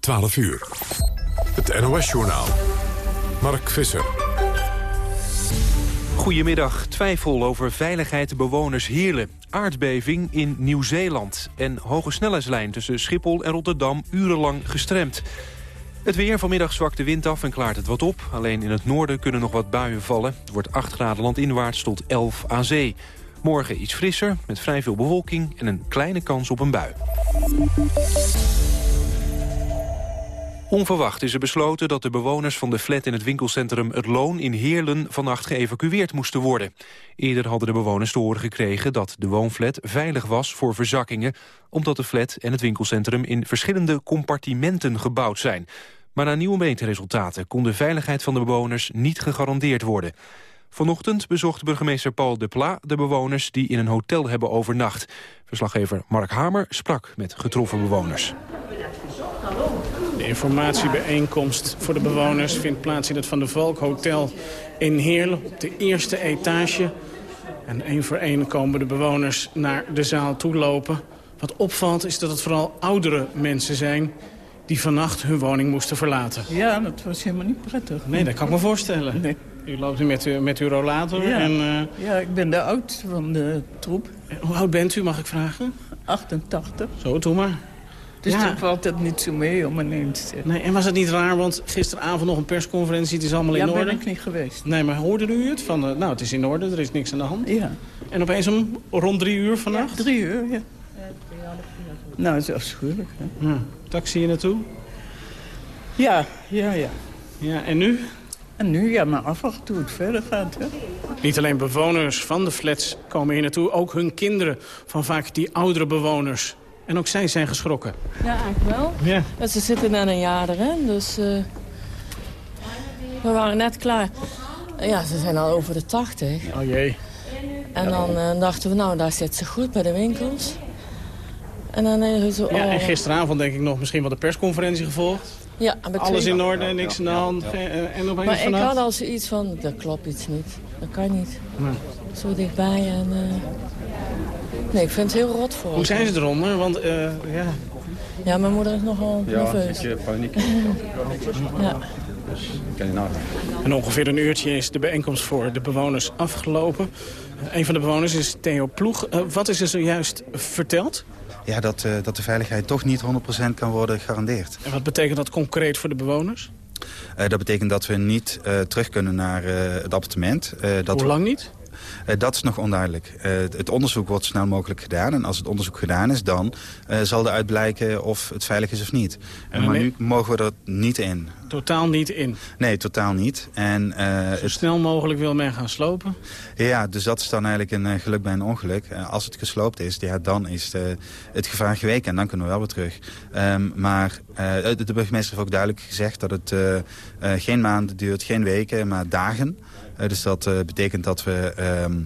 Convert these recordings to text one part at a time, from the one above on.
12 uur. Het NOS-journaal. Mark Visser. Goedemiddag. Twijfel over veiligheid bewoners Heerlen. Aardbeving in Nieuw-Zeeland. En hoge snelheidslijn tussen Schiphol en Rotterdam urenlang gestremd. Het weer vanmiddag zwakt de wind af en klaart het wat op. Alleen in het noorden kunnen nog wat buien vallen. Het wordt 8 graden landinwaarts tot 11 aan zee. Morgen iets frisser, met vrij veel bewolking en een kleine kans op een bui. Onverwacht is er besloten dat de bewoners van de flat in het winkelcentrum Het Loon in Heerlen vannacht geëvacueerd moesten worden. Eerder hadden de bewoners te horen gekregen dat de woonflat veilig was voor verzakkingen, omdat de flat en het winkelcentrum in verschillende compartimenten gebouwd zijn. Maar na nieuwe meetresultaten kon de veiligheid van de bewoners niet gegarandeerd worden. Vanochtend bezocht burgemeester Paul de Pla de bewoners die in een hotel hebben overnacht. Verslaggever Mark Hamer sprak met getroffen bewoners. Informatiebijeenkomst voor de bewoners vindt plaats in het Van der Valk Hotel in Heerlen op de eerste etage. En één voor één komen de bewoners naar de zaal toe lopen. Wat opvalt is dat het vooral oudere mensen zijn die vannacht hun woning moesten verlaten. Ja, dat was helemaal niet prettig. Nee, dat kan ik me voorstellen. Nee. U loopt nu met, uw- met uw rollator. Ja. En, eh, Ja, ik ben de oudste van de troep. hoe oud bent u, mag ik vragen? 88. Zo, doe maar. Dus Ja. dat valt het niet zo mee om ineens te zeggen. Nee, en was het niet raar, want gisteravond nog een persconferentie, het is allemaal in Ja, orde. ben ik niet geweest. Nee, maar hoorde u het? Van, eh, nou, het is in orde, er is niks aan de hand. Ja. En opeens om rond drie uur vannacht? Drie uur, ja. Nou, dat is afschuwelijk, hè? Ja. Taxi hier naartoe? Ja, ja, ja. Ja, en nu? En nu, ja, maar afwachten hoe het verder gaat, hè? Niet alleen bewoners van de flats komen hier naartoe, ook hun kinderen van vaak die oudere bewoners. En ook zij zijn geschrokken. Ja, eigenlijk wel. Ja. Ja, ze zitten net een jaar erin, dus eh, we waren net klaar. Ja, ze zijn al over de 80. Oh jee. En dan eh, dachten we, nou, daar zit ze goed bij de winkels. En dan is zo... Ja, en oh, gisteravond denk ik nog misschien wel de persconferentie gevolgd. ja, ik Alles in orde, niks aan de hand. Ge- eh, En opeens Maar ik vannacht. had al zoiets van, dat klopt iets niet. Dat kan niet. Nee. Zo dichtbij en... eh, Nee, ik vind het heel rot voor Hoe zijn ze eronder? Want eh, ja, Ja, mijn moeder is nogal nerveus. paniek. Ja. Kan je nagaan. En ongeveer een uurtje is de bijeenkomst voor de bewoners afgelopen. Een van de bewoners is Theo Ploeg. Eh, wat is er zojuist verteld? Ja, dat, eh, dat de veiligheid toch niet 100% kan worden gegarandeerd. En wat betekent dat concreet voor de bewoners? Eh, dat betekent dat we niet eh, terug kunnen naar eh, het appartement. Eh, dat Hoe lang niet? Eh, dat is nog onduidelijk. Eh, het- onderzoek wordt snel mogelijk gedaan. En als het onderzoek gedaan is, dan eh, zal er uitblijken of het veilig is of niet. En Maar nu mogen we er niet in. Totaal niet in. Nee, totaal niet. En, Zo snel mogelijk wil men gaan slopen. ja, dus dat is dan eigenlijk een geluk bij een ongeluk. Als het gesloopt is, ja, dan is de, het gevaar geweken en dan kunnen we wel weer terug. Ehm, maar de burgemeester heeft ook duidelijk gezegd dat het geen maanden duurt, geen weken, maar dagen. Eh, dus dat eh, betekent dat we ehm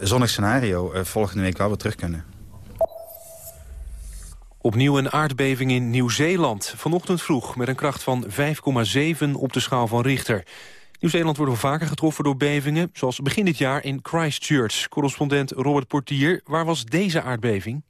zonnig scenario eh, volgende week wel weer terug kunnen. Opnieuw een aardbeving in Nieuw-Zeeland. Vanochtend vroeg met een kracht van 5,7 op de schaal van Richter. Nieuw-Zeeland wordt wel vaker getroffen door bevingen... zoals begin dit jaar in Christchurch. Correspondent Robert Portier, waar was deze aardbeving?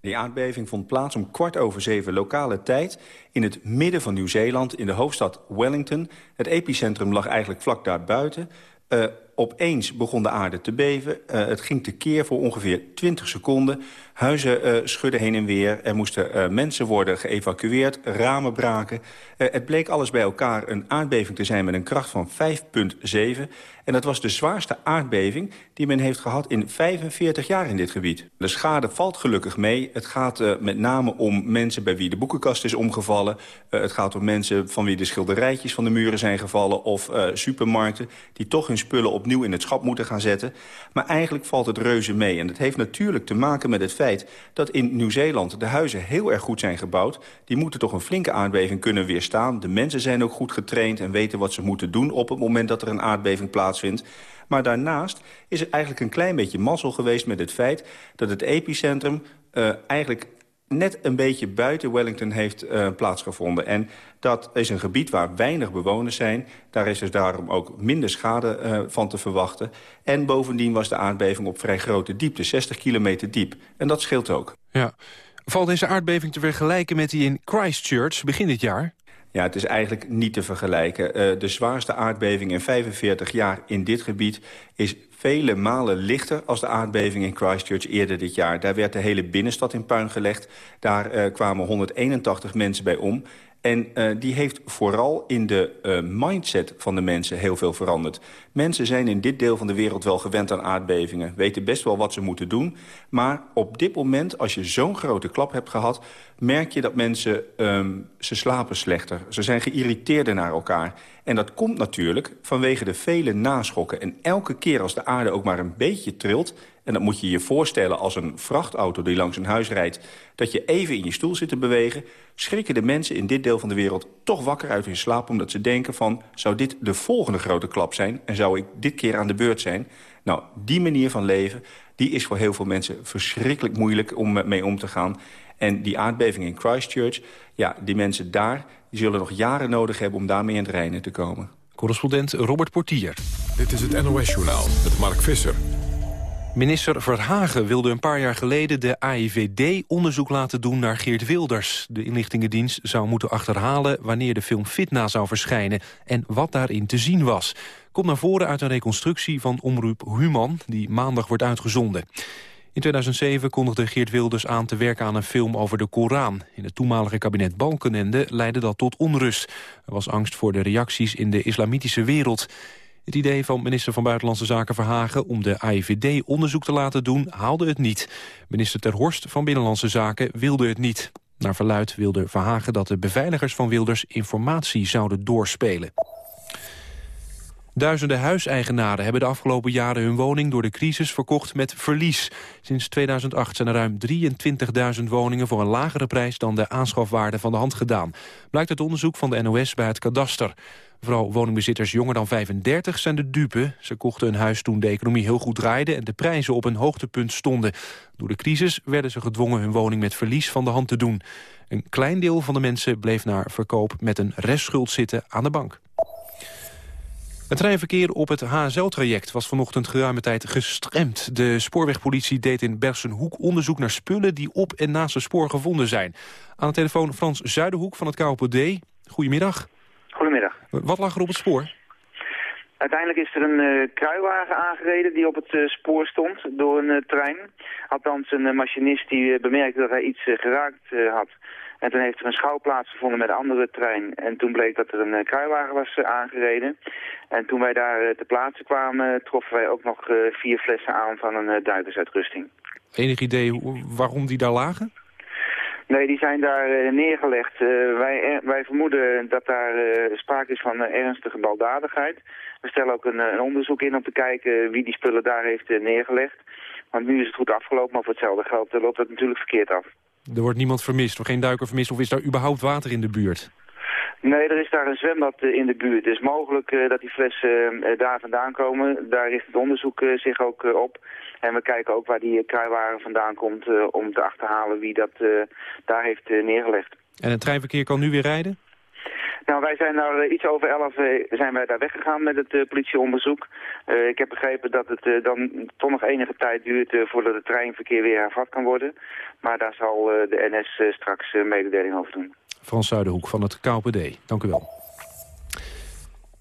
Die aardbeving vond plaats om kwart over zeven lokale tijd... in het midden van Nieuw-Zeeland, in de hoofdstad Wellington. Het epicentrum lag eigenlijk vlak daarbuiten. Eh opeens begon de aarde te beven. Eh, het ging tekeer voor ongeveer 20 seconden. Huizen eh, schudden heen en weer. Er moesten eh, mensen worden geëvacueerd. Ramen braken. Het bleek alles bij elkaar een aardbeving te zijn met een kracht van 5,7. En dat was de zwaarste aardbeving die men heeft gehad in 45 jaar in dit gebied. De schade valt gelukkig mee. Het gaat met name om mensen bij wie de boekenkast is omgevallen. Het gaat om mensen van wie de schilderijtjes van de muren zijn gevallen... of supermarkten die toch hun spullen opnieuw in het schap moeten gaan zetten. Maar eigenlijk valt het reuze mee. En dat heeft natuurlijk te maken met het feit dat in Nieuw-Zeeland... de huizen heel erg goed zijn gebouwd. Die moeten toch een flinke aardbeving kunnen weerstaan. De mensen zijn ook goed getraind en weten wat ze moeten doen... op het moment dat er een aardbeving plaatsvindt. Maar daarnaast is het eigenlijk een klein beetje mazzel geweest met het feit... dat het epicentrum eh, eigenlijk net een beetje buiten Wellington heeft eh, plaatsgevonden. En dat is een gebied waar weinig bewoners zijn. Daar is dus daarom ook minder schade eh, van te verwachten. En bovendien was de aardbeving op vrij grote diepte, 60 kilometer diep. En dat scheelt ook. Ja. Valt deze aardbeving te vergelijken met die in Christchurch begin dit jaar? Ja, het is eigenlijk niet te vergelijken. Uh, de zwaarste aardbeving in 45 jaar in dit gebied is vele malen lichter als de aardbeving in Christchurch eerder dit jaar. Daar werd de hele binnenstad in puin gelegd. Daar uh, kwamen 181 mensen bij om. En uh, die heeft vooral in de uh, mindset van de mensen heel veel veranderd. Mensen zijn in dit deel van de wereld wel gewend aan aardbevingen. Weten best wel wat ze moeten doen. Maar op dit moment, als je zo'n grote klap hebt gehad... merk je dat mensen, um, ze slapen slechter. Ze zijn geïrriteerder naar elkaar. En dat komt natuurlijk vanwege de vele naschokken. En elke keer als de aarde ook maar een beetje trilt... En dat moet je je voorstellen als een vrachtauto die langs een huis rijdt... dat je even in je stoel zit te bewegen... schrikken de mensen in dit deel van de wereld toch wakker uit hun slaap... omdat ze denken van, zou dit de volgende grote klap zijn... en ik dit keer aan de beurt zijn? Nou, die manier van leven die is voor heel veel mensen verschrikkelijk moeilijk om mee om te gaan. En die aardbeving in Christchurch, ja, die mensen daar... die zullen nog jaren nodig hebben om daarmee in het reinen te komen. Correspondent Robert Portier. Dit is het NOS-journaal met Mark Visser. Minister Verhagen wilde een paar jaar geleden de AIVD onderzoek laten doen naar Geert Wilders. De inlichtingendienst zou moeten achterhalen wanneer de film Fitna zou verschijnen en wat daarin te zien was. Komt naar voren uit een reconstructie van Omroep Human die maandag wordt uitgezonden. In 2007 kondigde Geert Wilders aan te werken aan een film over de Koran. In het toenmalige kabinet Balkenende leidde dat tot onrust. Er was angst voor de reacties in de islamitische wereld. Het idee van minister van Buitenlandse Zaken Verhagen om de AIVD onderzoek te laten doen haalde het niet. Minister Ter Horst van Binnenlandse Zaken wilde het niet. Naar verluid wilde Verhagen dat de beveiligers van Wilders informatie zouden doorspelen. Duizenden huiseigenaren hebben de afgelopen jaren hun woning door de crisis verkocht met verlies. Sinds 2008 zijn er ruim 23.000 woningen voor een lagere prijs dan de aanschafwaarde van de hand gedaan. Blijkt uit onderzoek van de NOS bij het kadaster. Vooral woningbezitters jonger dan 35 zijn de dupe. Ze kochten een huis toen de economie heel goed draaide... en de prijzen op een hoogtepunt stonden. Door de crisis werden ze gedwongen hun woning met verlies van de hand te doen. Een klein deel van de mensen bleef naar verkoop met een restschuld zitten aan de bank. Het treinverkeer op het HSL-traject was vanochtend geruime tijd gestremd. De spoorwegpolitie deed in Bersenhoek onderzoek naar spullen die op en naast het spoor gevonden zijn. Aan de telefoon Frans Zuidenhoek van het KOPD. Goedemiddag. Goedemiddag. Wat lag er op het spoor? Uiteindelijk is er een uh, kruiwagen aangereden die op het uh, spoor stond door een uh, trein. Althans een machinist die bemerkte dat hij iets geraakt had. En toen heeft er een schouwplaats gevonden met een andere trein. En toen bleek dat er een kruiwagen was aangereden. En toen wij daar te plaatse kwamen troffen wij ook nog vier flessen aan van een duikersuitrusting. Enig idee waarom die daar lagen? Nee, die zijn daar neergelegd. Uh, wij, eh, wij vermoeden dat daar uh, sprake is van ernstige baldadigheid. We stellen ook een, een, onderzoek in om te kijken wie die spullen daar heeft neergelegd. Want nu is het goed afgelopen, maar voor hetzelfde geld loopt het natuurlijk verkeerd af. Er wordt niemand vermist, of geen duiker vermist, of is daar überhaupt water in de buurt? Nee, er is daar een zwembad in de buurt. Het is mogelijk dat die flessen daar vandaan komen. Daar richt het onderzoek zich ook op. En we kijken ook waar die kruiwagen vandaan komt om te achterhalen wie dat daar heeft neergelegd. En het treinverkeer kan nu weer rijden? Nou, wij zijn daar iets over elf zijn wij daar weggegaan met het politieonderzoek. ik heb begrepen dat het dan toch nog enige tijd duurt voordat het treinverkeer weer hervat kan worden. Maar daar zal de NS straks mededeling over doen. Frans Zuiderhoek van het KPD, dank u wel.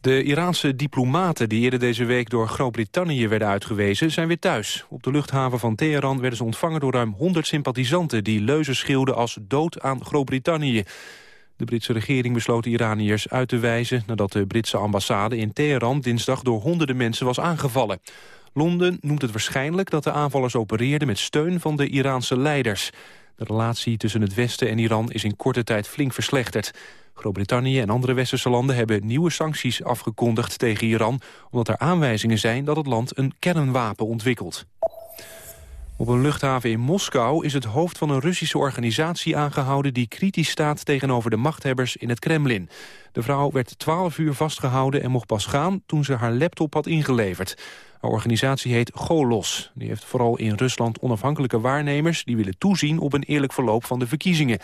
De Iraanse diplomaten die eerder deze week door Groot-Brittannië werden uitgewezen... zijn weer thuis. Op de luchthaven van Teheran werden ze ontvangen door ruim 100 sympathisanten... die leuzen schreeuwden als dood aan Groot-Brittannië. De Britse regering besloot de Iraniërs uit te wijzen... nadat de Britse ambassade in Teheran dinsdag door honderden mensen was aangevallen. Londen noemt het waarschijnlijk dat de aanvallers opereerden... met steun van de Iraanse leiders. De relatie tussen het Westen en Iran is in korte tijd flink verslechterd. Groot-Brittannië en andere westerse landen hebben nieuwe sancties afgekondigd tegen Iran... omdat er aanwijzingen zijn dat het land een kernwapen ontwikkelt. Op een luchthaven in Moskou is het hoofd van een Russische organisatie aangehouden... die kritisch staat tegenover de machthebbers in het Kremlin. De vrouw werd 12 uur vastgehouden en mocht pas gaan toen ze haar laptop had ingeleverd. Haar organisatie heet Golos. Die heeft vooral in Rusland onafhankelijke waarnemers... die willen toezien op een eerlijk verloop van de verkiezingen.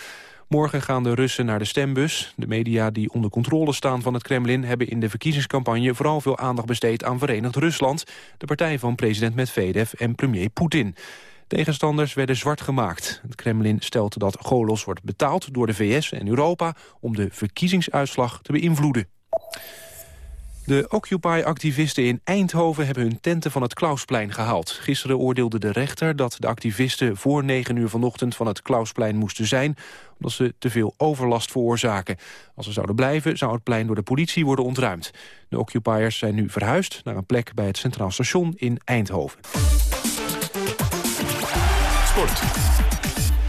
Morgen gaan de Russen naar de stembus. De media die onder controle staan van het Kremlin... hebben in de verkiezingscampagne vooral veel aandacht besteed aan Verenigd Rusland... de partij van president Medvedev en premier Poetin. Tegenstanders werden zwart gemaakt. Het Kremlin stelt dat Golos wordt betaald door de VS en Europa... om de verkiezingsuitslag te beïnvloeden. De Occupy-activisten in Eindhoven hebben hun tenten van het Klausplein gehaald. Gisteren oordeelde de rechter dat de activisten voor 9 uur vanochtend van het Klausplein moesten zijn, omdat ze te veel overlast veroorzaken. Als ze zouden blijven, zou het plein door de politie worden ontruimd. De Occupiers zijn nu verhuisd naar een plek bij het Centraal Station in Eindhoven. Sport.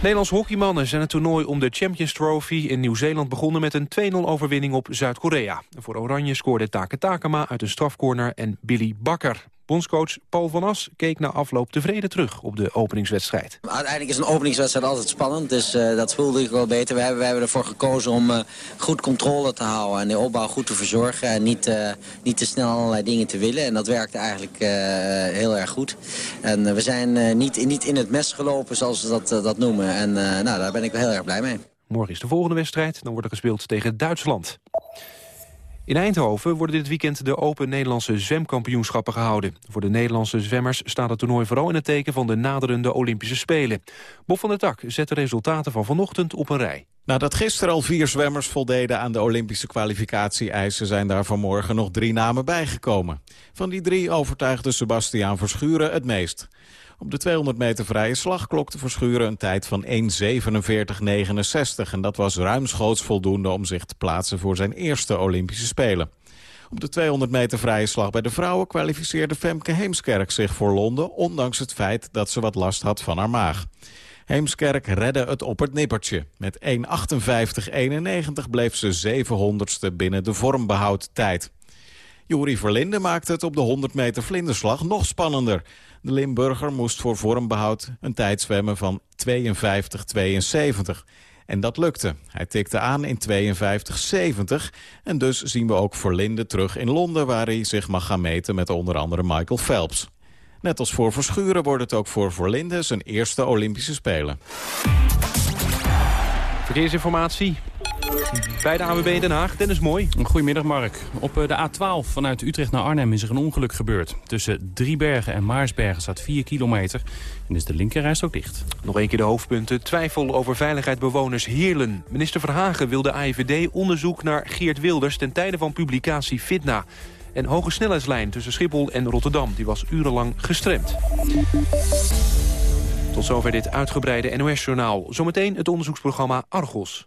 Nederlands hockeymannen zijn het toernooi om de Champions Trophy in Nieuw-Zeeland begonnen met een 2-0 overwinning op Zuid-Korea. Voor Oranje scoorde Take Takema uit een strafcorner en Billy Bakker. Bondscoach Paul van As keek na afloop tevreden terug op de openingswedstrijd. Uiteindelijk is een openingswedstrijd altijd spannend, dus uh, dat voelde ik wel beter. We hebben, we hebben ervoor gekozen om uh, goed controle te houden en de opbouw goed te verzorgen. En niet, uh, niet te snel allerlei dingen te willen. En dat werkte eigenlijk heel erg goed. En we zijn niet, niet in het mes gelopen, zoals ze dat, dat noemen. En nou, daar ben ik wel heel erg blij mee. Morgen is de volgende wedstrijd, dan wordt er gespeeld tegen Duitsland. In Eindhoven worden dit weekend de Open Nederlandse zwemkampioenschappen gehouden. Voor de Nederlandse zwemmers staat het toernooi vooral in het teken van de naderende Olympische Spelen. Bob van der Tak zet de resultaten van vanochtend op een rij. Nadat gisteren al vier zwemmers voldeden aan de Olympische kwalificatie-eisen... zijn daar vanmorgen nog drie namen bijgekomen. Van die drie overtuigde Sebastiaan Verschuren het meest. Op de 200 meter vrije slag klokte Verschuren een tijd van 1.47.69. En dat was ruimschoots voldoende om zich te plaatsen voor zijn eerste Olympische Spelen. Op de 200 meter vrije slag bij de vrouwen kwalificeerde Femke Heemskerk zich voor Londen... ondanks het feit dat ze wat last had van haar maag. Heemskerk redde het op het nippertje. Met 1.58.91 bleef ze 700ste binnen de vormbehoud Juri Verlinde maakte het op de 100 meter vlinderslag nog spannender. De Limburger moest voor vormbehoud een tijd zwemmen van 52-72. En dat lukte. Hij tikte aan in 52-70. En dus zien we ook Verlinde terug in Londen... waar hij zich mag gaan meten met onder andere Michael Phelps. Net als voor Verschuren wordt het ook voor Verlinde zijn eerste Olympische Spelen. Verkeersinformatie bij de AWB Den Haag. Dennis Mooi. Goedemiddag Mark. Op eh, de A12 vanuit Utrecht naar Arnhem is er een ongeluk gebeurd. Tussen Driebergen en Maarsbergen staat 4 kilometer. En is de linkerreis ook dicht. Nog een keer de hoofdpunten. Twijfel over veiligheid bewoners Heerlen. Minister Verhagen wil de AIVD onderzoek naar Geert Wilders... ten tijde van publicatie Fitna. En hoge snelheidslijn tussen Schiphol en Rotterdam. Die was urenlang gestremd. Tot zover dit uitgebreide NOS-journaal. Zometeen het onderzoeksprogramma Argos.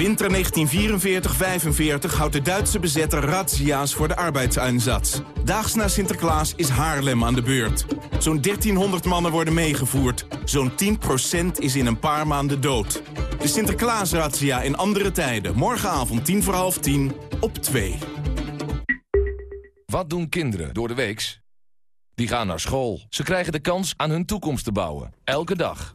Winter 1944-45 houdt de Duitse bezetter razzia's voor de arbeidseinsatz. Daags na Sinterklaas is Haarlem aan de beurt. Zo'n 1300 mannen worden meegevoerd. Zo'n 10% is in een paar maanden dood. De Sinterklaasrazzia in andere tijden. Morgenavond 10 voor half 10 op 2. Wat doen kinderen door de weeks? Die gaan naar school. Ze krijgen de kans aan hun toekomst te bouwen. Elke dag.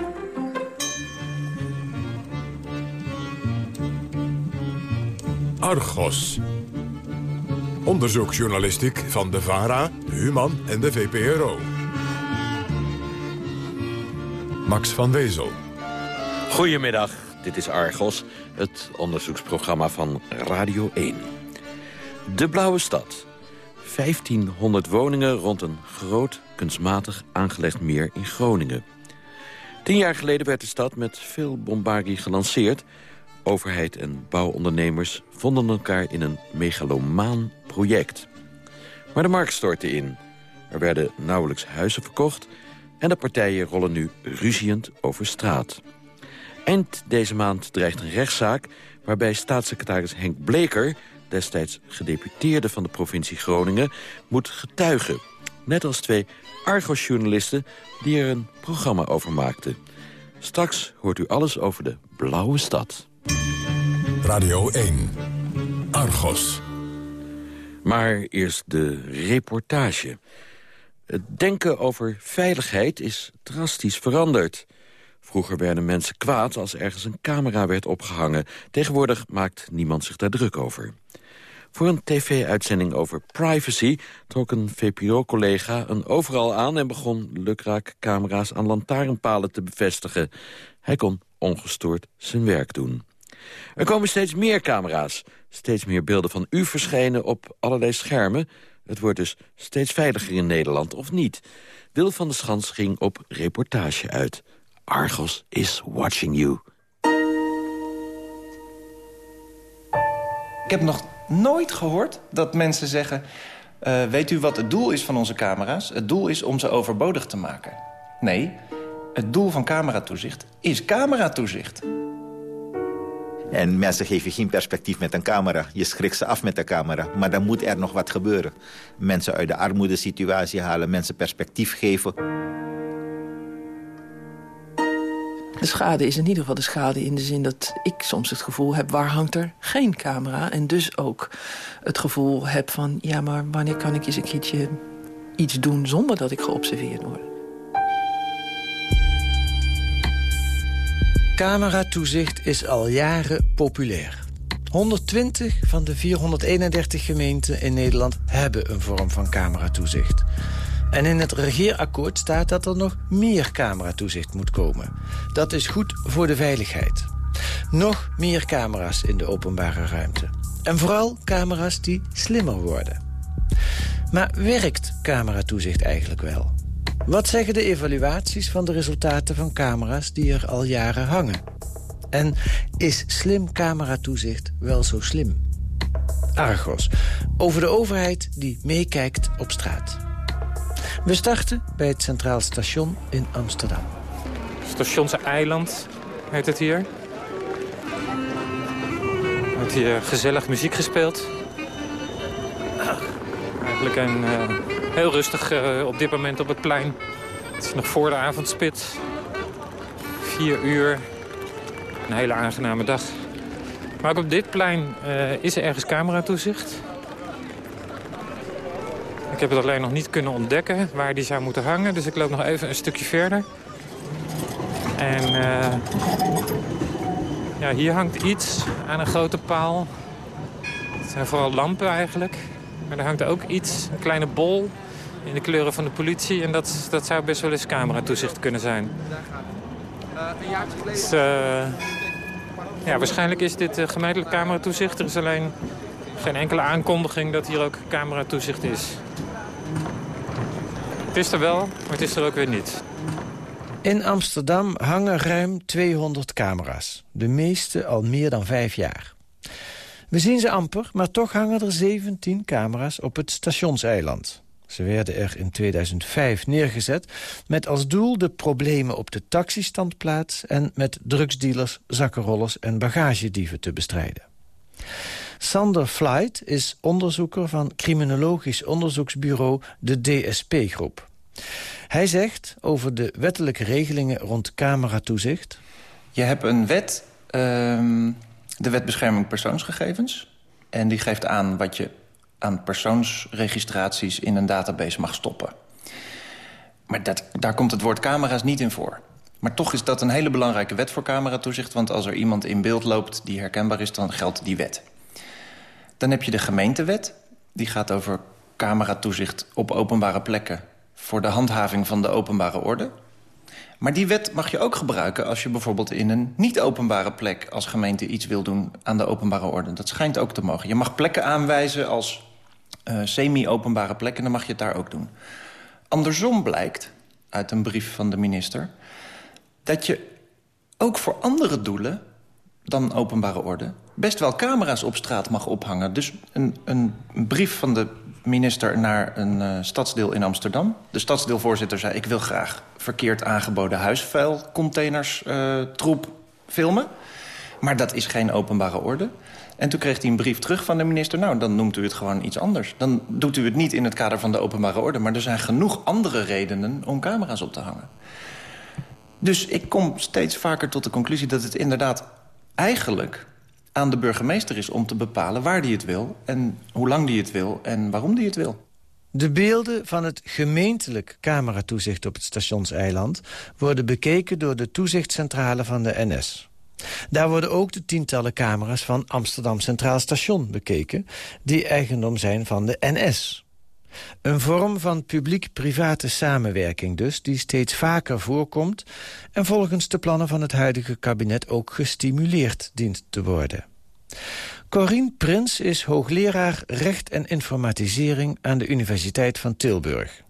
Argos. Onderzoeksjournalistiek van de VARA, Human en de VPRO. Max van Wezel. Goedemiddag, dit is Argos, het onderzoeksprogramma van Radio 1. De Blauwe Stad. 1500 woningen rond een groot kunstmatig aangelegd meer in Groningen. Tien jaar geleden werd de stad met veel bombardie gelanceerd... Overheid en bouwondernemers vonden elkaar in een megalomaan project. Maar de markt stortte in. Er werden nauwelijks huizen verkocht... En de partijen rollen nu ruziend over straat. Eind deze maand dreigt een rechtszaak waarbij staatssecretaris Henk Bleker... destijds gedeputeerde van de provincie Groningen, moet getuigen. Net als twee Argos-journalisten die er een programma over maakten. Straks hoort u alles over de Blauwe Stad. Radio 1. Argos. Maar eerst de reportage. Het denken over veiligheid is drastisch veranderd. Vroeger werden mensen kwaad als ergens een camera werd opgehangen. Tegenwoordig maakt niemand zich daar druk over. Voor een tv-uitzending over privacy trok een VPRO-collega een overal aan... en begon lukraak camera's aan lantaarnpalen te bevestigen. Hij kon ongestoord zijn werk doen. Er komen steeds meer camera's. Steeds meer beelden van u verschijnen op allerlei schermen. Het wordt dus steeds veiliger in Nederland, of niet? Wil van der Schans ging op reportage uit. Argos is watching you. Ik heb nog nooit gehoord dat mensen zeggen... Uh, weet u wat het doel is van onze camera's? Het doel is om ze overbodig te maken. Nee, het doel van cameratoezicht is cameratoezicht. En mensen geven geen perspectief met een camera. Je schrikt ze af met de camera. Maar dan moet er nog wat gebeuren. Mensen uit de armoedesituatie halen, mensen perspectief geven. De schade is in ieder geval de schade in de zin dat ik soms het gevoel heb... waar hangt er geen camera? En dus ook het gevoel heb van... ja, maar wanneer kan ik eens een keertje iets doen zonder dat ik geobserveerd word? Cameratoezicht is al jaren populair. 120 van de 431 gemeenten in Nederland hebben een vorm van cameratoezicht. En in het regeerakkoord staat dat er nog meer cameratoezicht moet komen. Dat is goed voor de veiligheid. Nog meer camera's in de openbare ruimte. En vooral camera's die slimmer worden. Maar werkt cameratoezicht eigenlijk wel? Wat zeggen de evaluaties van de resultaten van camera's die er al jaren hangen? En is slim cameratoezicht wel zo slim? Argos, over de overheid die meekijkt op straat. We starten bij het Centraal Station in Amsterdam. Stationse Eiland heet het hier. Er wordt hier gezellig muziek gespeeld. Eigenlijk een, uh, heel rustig uh, op dit moment op het plein. Het is nog voor de avondspit. Vier uur. Een hele aangename dag. Maar ook op dit plein uh, is er ergens cameratoezicht. Ik heb het alleen nog niet kunnen ontdekken waar die zou moeten hangen. Dus ik loop nog even een stukje verder. En uh, ja, hier hangt iets aan een grote paal. Het zijn vooral lampen eigenlijk. Maar er hangt ook iets, een kleine bol in de kleuren van de politie. En dat, dat zou best wel eens cameratoezicht kunnen zijn. Dus, uh, ja, waarschijnlijk is dit uh, gemiddeld cameratoezicht. Er is alleen geen enkele aankondiging dat hier ook cameratoezicht is. Het is er wel, maar het is er ook weer niet. In Amsterdam hangen ruim 200 camera's. De meeste al meer dan vijf jaar. We zien ze amper, maar toch hangen er 17 camera's op het stationseiland. Ze werden er in 2005 neergezet met als doel de problemen op de taxistandplaats... en met drugsdealers, zakkenrollers en bagagedieven te bestrijden. Sander Flight is onderzoeker van criminologisch onderzoeksbureau de DSP-groep. Hij zegt over de wettelijke regelingen rond cameratoezicht... Je hebt een wet, uh, de wet bescherming persoonsgegevens... en die geeft aan wat je aan persoonsregistraties in een database mag stoppen. Maar dat, daar komt het woord camera's niet in voor. Maar toch is dat een hele belangrijke wet voor cameratoezicht... want als er iemand in beeld loopt die herkenbaar is, dan geldt die wet. Dan heb je de gemeentewet. Die gaat over cameratoezicht op openbare plekken... voor de handhaving van de openbare orde. Maar die wet mag je ook gebruiken als je bijvoorbeeld in een niet-openbare plek... als gemeente iets wil doen aan de openbare orde. Dat schijnt ook te mogen. Je mag plekken aanwijzen als uh, semi-openbare plekken... dan mag je het daar ook doen. Andersom blijkt, uit een brief van de minister... dat je ook voor andere doelen dan openbare orde... best wel camera's op straat mag ophangen. Dus een, een brief van de minister naar een uh, stadsdeel in Amsterdam. De stadsdeelvoorzitter zei, ik wil graag verkeerd aangeboden huisvuilcontainers uh, troep filmen. Maar dat is geen openbare orde. En toen kreeg hij een brief terug van de minister... nou, dan noemt u het gewoon iets anders. Dan doet u het niet in het kader van de openbare orde... maar er zijn genoeg andere redenen om camera's op te hangen. Dus ik kom steeds vaker tot de conclusie dat het inderdaad eigenlijk aan de burgemeester is om te bepalen waar die het wil... en hoe lang die het wil en waarom die het wil. De beelden van het gemeentelijk cameratoezicht op het stationseiland... worden bekeken door de toezichtcentrale van de NS. Daar worden ook de tientallen camera's van Amsterdam Centraal Station bekeken... die eigendom zijn van de NS. Een vorm van publiek-private samenwerking dus... die steeds vaker voorkomt... en volgens de plannen van het huidige kabinet ook gestimuleerd dient te worden. Corine Prins is hoogleraar recht en informatisering... aan de Universiteit van Tilburg.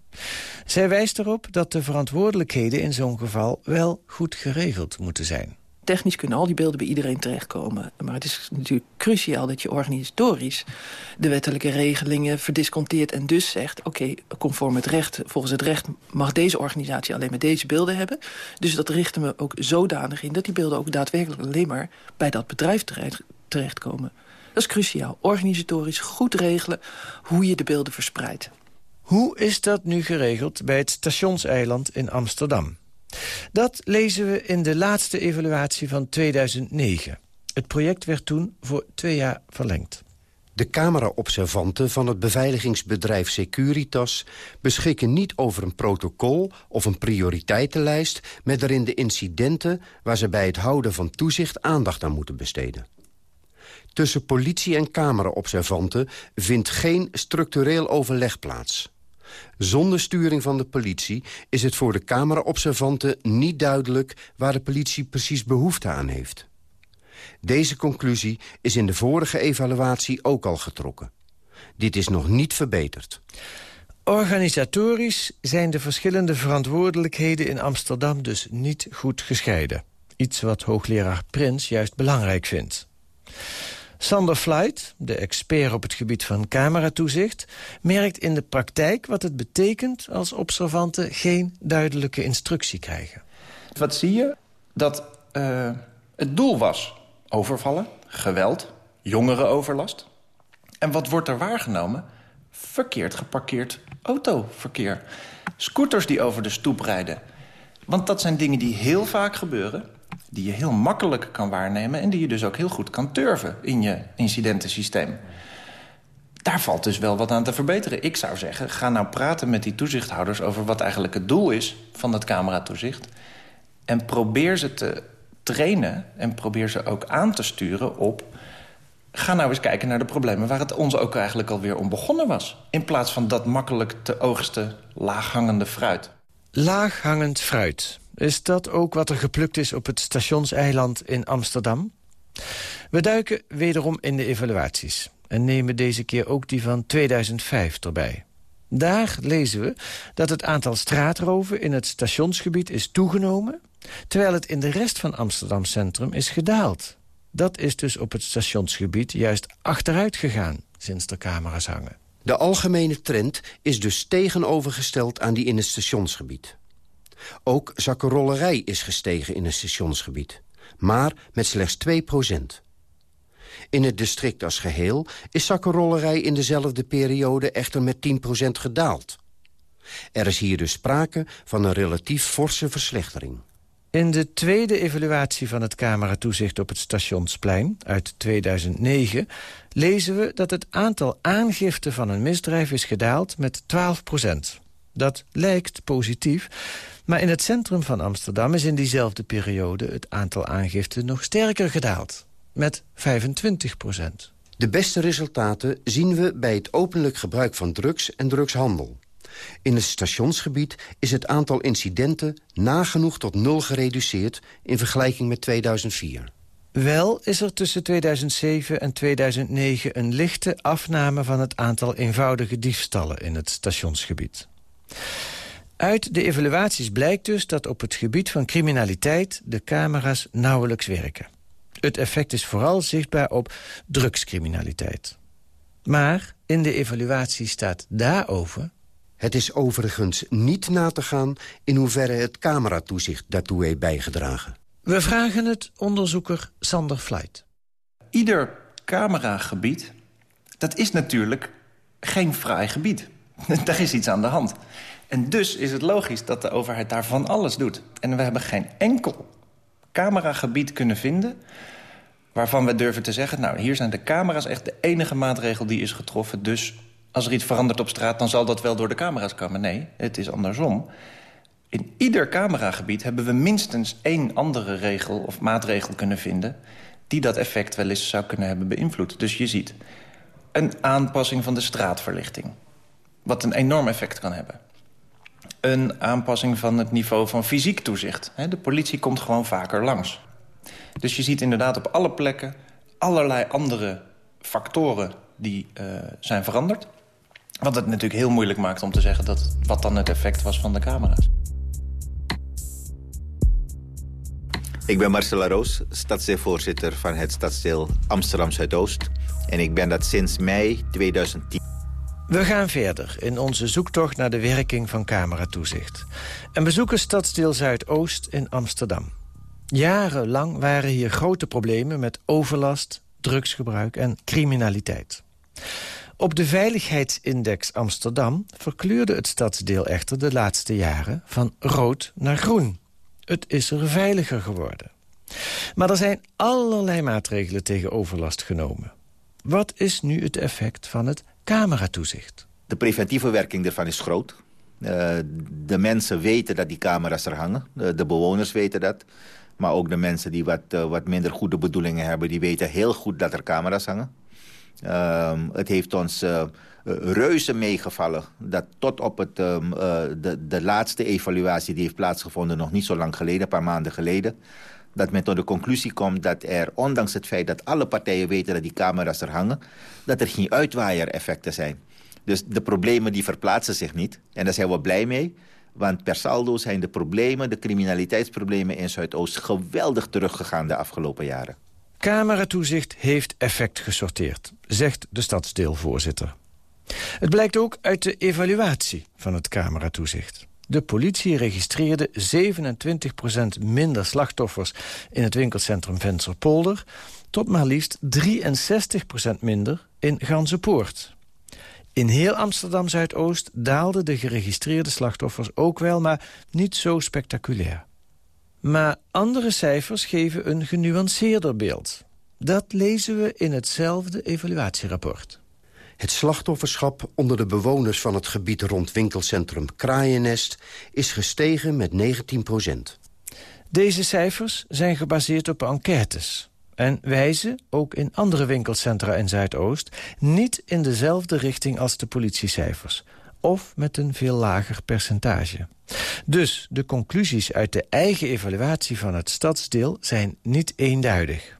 Zij wijst erop dat de verantwoordelijkheden in zo'n geval wel goed geregeld moeten zijn technisch kunnen al die beelden bij iedereen terechtkomen. Maar het is natuurlijk cruciaal dat je organisatorisch de wettelijke regelingen verdisconteert en dus zegt, oké, conform het recht, volgens het recht mag deze organisatie alleen maar deze beelden hebben. Dus dat richten we ook zodanig in dat die beelden ook daadwerkelijk alleen maar bij dat bedrijf terecht, terechtkomen. Dat is cruciaal. Organisatorisch goed regelen hoe je de beelden verspreidt. Hoe is dat nu geregeld bij het stationseiland in Amsterdam? Dat lezen we in de laatste evaluatie van 2009. Het project werd toen voor twee jaar verlengd. De camera-observanten van het beveiligingsbedrijf Securitas... beschikken niet over een protocol of een prioriteitenlijst... met erin de incidenten waar ze bij het houden van toezicht aandacht aan moeten besteden. Tussen politie en camera-observanten vindt geen structureel overleg plaats. Zonder sturing van de politie is het voor de cameraobservanten niet duidelijk... waar de politie precies behoefte aan heeft. Deze conclusie is in de vorige evaluatie ook al getrokken. Dit is nog niet verbeterd. Organisatorisch zijn de verschillende verantwoordelijkheden in Amsterdam dus niet goed gescheiden. Iets wat hoogleraar Prins juist belangrijk vindt. Sander Fluit, de expert op het gebied van cameratoezicht... merkt in de praktijk wat het betekent als observanten geen duidelijke instructie krijgen. Wat zie je? Dat uh, het doel was overvallen, geweld, jongerenoverlast. En wat wordt er waargenomen? Verkeerd geparkeerd autoverkeer. Scooters die over de stoep rijden. Want dat zijn dingen die heel vaak gebeuren die je heel makkelijk kan waarnemen... en die je dus ook heel goed kan turven in je incidentensysteem. Daar valt dus wel wat aan te verbeteren. Ik zou zeggen, ga nou praten met die toezichthouders... over wat eigenlijk het doel is van het cameratoezicht... en probeer ze te trainen en probeer ze ook aan te sturen op... ga nou eens kijken naar de problemen waar het ons ook eigenlijk alweer om begonnen was. In plaats van dat makkelijk te oogsten laaghangende fruit. Laaghangend fruit. Is dat ook wat er geplukt is op het stationseiland in Amsterdam? We duiken wederom in de evaluaties en nemen deze keer ook die van 2005 erbij. Daar lezen we dat het aantal straatroven in het stationsgebied is toegenomen... terwijl het in de rest van Amsterdam Centrum is gedaald. Dat is dus op het stationsgebied juist achteruit gegaan sinds de camera's hangen. De algemene trend is dus tegenovergesteld aan die in het stationsgebied. Ook zakkenrollerij is gestegen in het stationsgebied. Maar met slechts 2% In het district als geheel is zakkenrollerij in dezelfde periode echter met 10% gedaald. Er is hier dus sprake van een relatief forse verslechtering. In de tweede evaluatie van het cameratoezicht op het Stationsplein uit 2009 lezen we dat het aantal aangiften van een misdrijf is gedaald met 12% Dat lijkt positief, maar in het centrum van Amsterdam is in diezelfde periode... het aantal aangiften nog sterker gedaald, met 25 procent. De beste resultaten zien we bij het openlijk gebruik van drugs en drugshandel. In het stationsgebied is het aantal incidenten nagenoeg tot nul gereduceerd... in vergelijking met 2004. Wel is er tussen 2007 en 2009 een lichte afname van het aantal eenvoudige diefstallen in het stationsgebied. Uit de evaluaties blijkt dus dat op het gebied van criminaliteit... de camera's nauwelijks werken. Het effect is vooral zichtbaar op drugscriminaliteit. Maar in de evaluatie staat daarover Het is overigens niet na te gaan in hoeverre het cameratoezicht daartoe heeft bijgedragen. We vragen het onderzoeker Sander Flight. Ieder cameragebied, dat is natuurlijk geen fraai gebied. Daar is iets aan de hand. En dus is het logisch dat de overheid daar van alles doet. En we hebben geen enkel cameragebied kunnen vinden... waarvan we durven te zeggen... nou, hier zijn de camera's echt de enige maatregel die is getroffen... dus als er iets verandert op straat, dan zal dat wel door de camera's komen. Nee, het is andersom. In ieder cameragebied hebben we minstens één andere regel of maatregel kunnen vinden... die dat effect wel eens zou kunnen hebben beïnvloed. Dus je ziet een aanpassing van de straatverlichting. Wat een enorm effect kan hebben. Een aanpassing van het niveau van fysiek toezicht. De politie komt gewoon vaker langs. Dus je ziet inderdaad op alle plekken allerlei andere factoren die uh, zijn veranderd. Wat het natuurlijk heel moeilijk maakt om te zeggen... Dat, wat dan het effect was van de camera's. Ik ben Marcela Roos, stadsdeelvoorzitter van het stadsdeel Amsterdam Zuidoost. En ik ben dat sinds mei 2010. We gaan verder in onze zoektocht naar de werking van cameratoezicht. En bezoeken stadsdeel Zuidoost in Amsterdam. Jarenlang waren hier grote problemen met overlast, drugsgebruik en criminaliteit. Op de Veiligheidsindex Amsterdam verkleurde het stadsdeel echter de laatste jaren van rood naar groen. Het is er veiliger geworden. Maar er zijn allerlei maatregelen tegen overlast genomen. Wat is nu het effect van het cameratoezicht? De preventieve werking ervan is groot. Uh, de mensen weten dat die camera's er hangen. De, de, bewoners weten dat. Maar ook de mensen die wat, uh, wat minder goede bedoelingen hebben... die weten heel goed dat er camera's hangen. Uh, het heeft ons reuze meegevallen dat tot op het, um, de, de laatste evaluatie... die heeft plaatsgevonden nog niet zo lang geleden, een paar maanden geleden dat men tot de conclusie komt dat er, ondanks het feit dat alle partijen weten dat die camera's er hangen, dat er geen uitwaaiereffecten zijn. Dus de problemen die verplaatsen zich niet. En daar zijn we blij mee. Want per saldo zijn de problemen, de criminaliteitsproblemen in Zuidoost... geweldig teruggegaan de afgelopen jaren. Cameratoezicht heeft effect gesorteerd, zegt de stadsdeelvoorzitter. Het blijkt ook uit de evaluatie van het cameratoezicht. De politie registreerde 27% minder slachtoffers in het winkelcentrum Vensterpolder... tot maar liefst 63% minder in Ganzenpoort. In heel Amsterdam-Zuidoost daalden de geregistreerde slachtoffers ook wel... maar niet zo spectaculair. Maar andere cijfers geven een genuanceerder beeld. Dat lezen we in hetzelfde evaluatierapport. Het slachtofferschap onder de bewoners van het gebied rond winkelcentrum Kraaiennest is gestegen met 19 procent. Deze cijfers zijn gebaseerd op enquêtes en wijzen, ook in andere winkelcentra in Zuidoost... niet in dezelfde richting als de politiecijfers of met een veel lager percentage. Dus de conclusies uit de eigen evaluatie van het stadsdeel zijn niet eenduidig.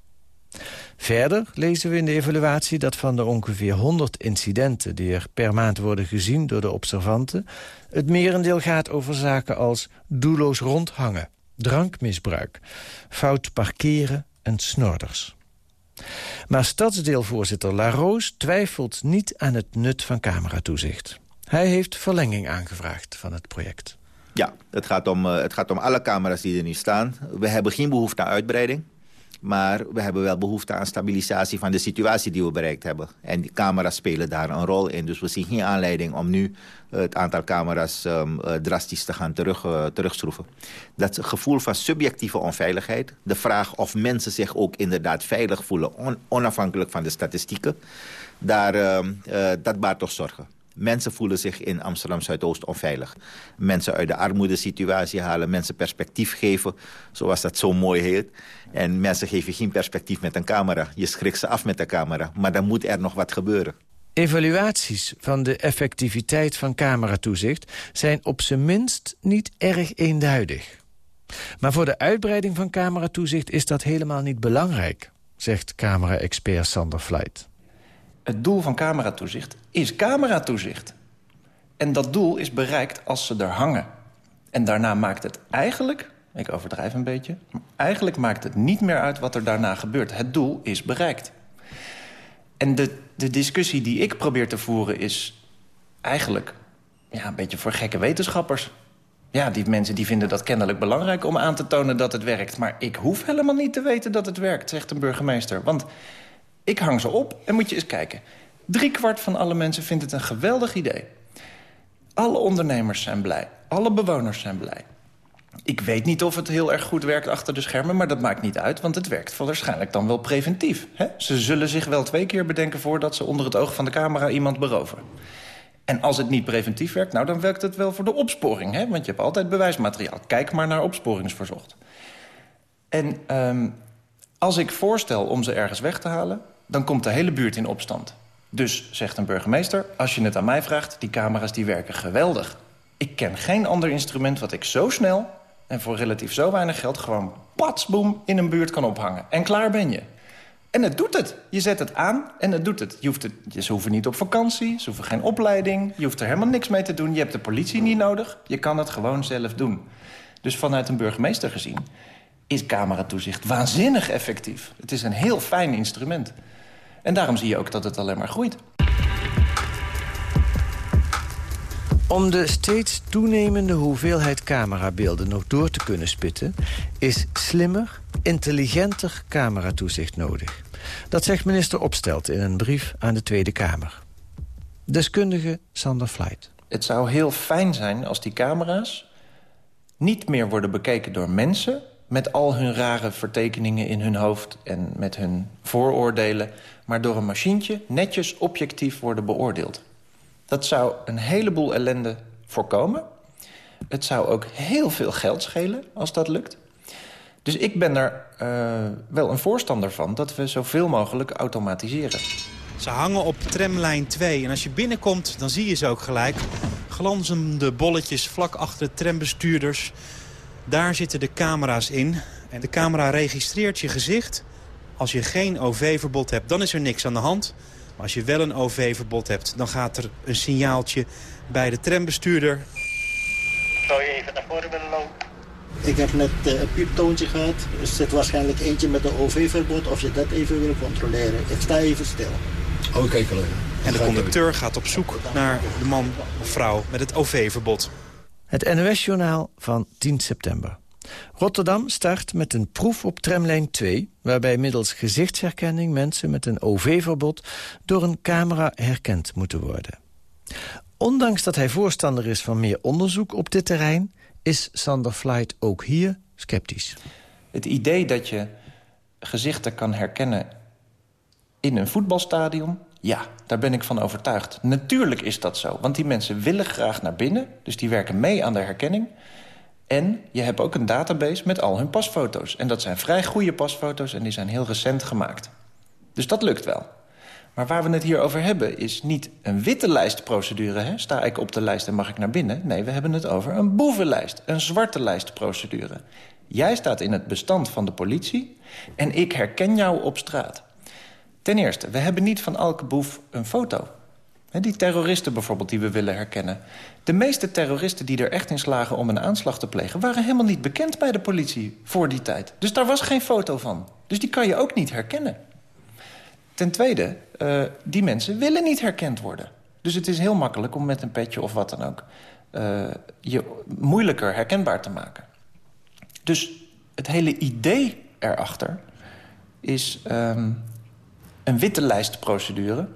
Verder lezen we in de evaluatie dat van de ongeveer 100 incidenten... die er per maand worden gezien door de observanten... het merendeel gaat over zaken als doelloos rondhangen, drankmisbruik... fout parkeren en snorders. Maar stadsdeelvoorzitter Laroos twijfelt niet aan het nut van cameratoezicht. Hij heeft verlenging aangevraagd van het project. Ja, het gaat, om, eh, het gaat om alle camera's die er nu staan. We hebben geen behoefte aan uitbreiding. Maar we hebben wel behoefte aan stabilisatie van de situatie die we bereikt hebben. En die camera's spelen daar een rol in. Dus we zien geen aanleiding om nu uh, het aantal camera's um, uh, drastisch te gaan terug, uh, terugschroeven. Dat gevoel van subjectieve onveiligheid. De vraag of mensen zich ook inderdaad veilig voelen... On onafhankelijk van de statistieken. Daar, dat baart toch zorgen. Mensen voelen zich in Amsterdam-Zuidoost onveilig. Mensen uit de armoedesituatie halen, mensen perspectief geven, zoals dat zo mooi heet. En mensen geven geen perspectief met een camera. Je schrikt ze af met de camera, maar dan moet er nog wat gebeuren. Evaluaties van de effectiviteit van cameratoezicht zijn op zijn minst niet erg eenduidig. Maar voor de uitbreiding van cameratoezicht is dat helemaal niet belangrijk, zegt camera-expert Sander Flight. Het doel van cameratoezicht is cameratoezicht. En dat doel is bereikt als ze er hangen. En daarna maakt het eigenlijk, ik overdrijf een beetje... maar eigenlijk maakt het niet meer uit wat er daarna gebeurt. Het doel is bereikt. En de, de discussie die ik probeer te voeren is eigenlijk ja, een beetje voor gekke wetenschappers. Ja, die mensen die vinden dat kennelijk belangrijk om aan te tonen dat het werkt. Maar ik hoef helemaal niet te weten dat het werkt, zegt een burgemeester. Want ik hang ze op en moet je eens kijken. Drie kwart van alle mensen vindt het een geweldig idee. Alle ondernemers zijn blij. Alle bewoners zijn blij. Ik weet niet of het heel erg goed werkt achter de schermen... maar dat maakt niet uit, want het werkt waarschijnlijk dan wel preventief. Hè? Ze zullen zich wel twee keer bedenken voordat ze onder het oog van de camera iemand beroven. En als het niet preventief werkt, nou, dan werkt het wel voor de opsporing. Hè? Want je hebt altijd bewijsmateriaal. Kijk maar naar opsporingsverzocht. En um, als ik voorstel om ze ergens weg te halen... dan komt de hele buurt in opstand. Dus, zegt een burgemeester, als je het aan mij vraagt... die camera's die werken geweldig. Ik ken geen ander instrument wat ik zo snel... en voor relatief zo weinig geld gewoon patsboom in een buurt kan ophangen. En klaar ben je. En het doet het. Je zet het aan en het doet het. Je hoeft het ze hoeven niet op vakantie, ze hoeven geen opleiding... je hoeft er helemaal niks mee te doen, je hebt de politie niet nodig. Je kan het gewoon zelf doen. Dus vanuit een burgemeester gezien is cameratoezicht waanzinnig effectief. Het is een heel fijn instrument. En daarom zie je ook dat het alleen maar groeit. Om de steeds toenemende hoeveelheid camerabeelden nog door te kunnen spitten... is slimmer, intelligenter cameratoezicht nodig. Dat zegt minister Opstelt in een brief aan de Tweede Kamer. Deskundige Sander Flight. Het zou heel fijn zijn als die camera's niet meer worden bekeken door mensen... met al hun rare vertekeningen in hun hoofd en met hun vooroordelen... maar door een machientje netjes objectief worden beoordeeld. Dat zou een heleboel ellende voorkomen. Het zou ook heel veel geld schelen als dat lukt. Dus ik ben er uh, wel een voorstander van dat we zoveel mogelijk automatiseren. Ze hangen op tramlijn 2 en als je binnenkomt dan zie je ze ook gelijk. Glanzende bolletjes vlak achter de trambestuurders. Daar zitten de camera's in. En de camera registreert je gezicht. Als je geen OV-verbod hebt, dan is er niks aan de hand. Maar als je wel een OV-verbod hebt, dan gaat er een signaaltje bij de trambestuurder. Zou je even naar voren willen lopen? Ik heb net uh, een pieptoontje gehad. Er zit waarschijnlijk eentje met een OV-verbod. Of je dat even wil controleren. Ik sta even stil. Oké, collega. En de conducteur gaat op zoek naar de man of vrouw met het OV-verbod. Het NOS-journaal van 10 september. Rotterdam start met een proef op tramlijn 2... waarbij middels gezichtsherkenning mensen met een OV-verbod... door een camera herkend moeten worden. Ondanks dat hij voorstander is van meer onderzoek op dit terrein... is Sander Flight ook hier sceptisch. Het idee dat je gezichten kan herkennen in een voetbalstadion... ja, daar ben ik van overtuigd. Natuurlijk is dat zo, want die mensen willen graag naar binnen... dus die werken mee aan de herkenning... En je hebt ook een database met al hun pasfoto's. En dat zijn vrij goede pasfoto's en die zijn heel recent gemaakt. Dus dat lukt wel. Maar waar we het hier over hebben is niet een witte lijstprocedure. Hè? Sta ik op de lijst en mag ik naar binnen? Nee, we hebben het over een boevenlijst, een zwarte lijstprocedure. Jij staat in het bestand van de politie en ik herken jou op straat. Ten eerste, we hebben niet van elke boef een foto. Die terroristen bijvoorbeeld die we willen herkennen. De meeste terroristen die er echt in slagen om een aanslag te plegen... waren helemaal niet bekend bij de politie voor die tijd. Dus daar was geen foto van. Dus die kan je ook niet herkennen. Ten tweede, uh, die mensen willen niet herkend worden. Dus het is heel makkelijk om met een petje of wat dan ook... Uh, je moeilijker herkenbaar te maken. Dus het hele idee erachter is um, een witte lijstprocedure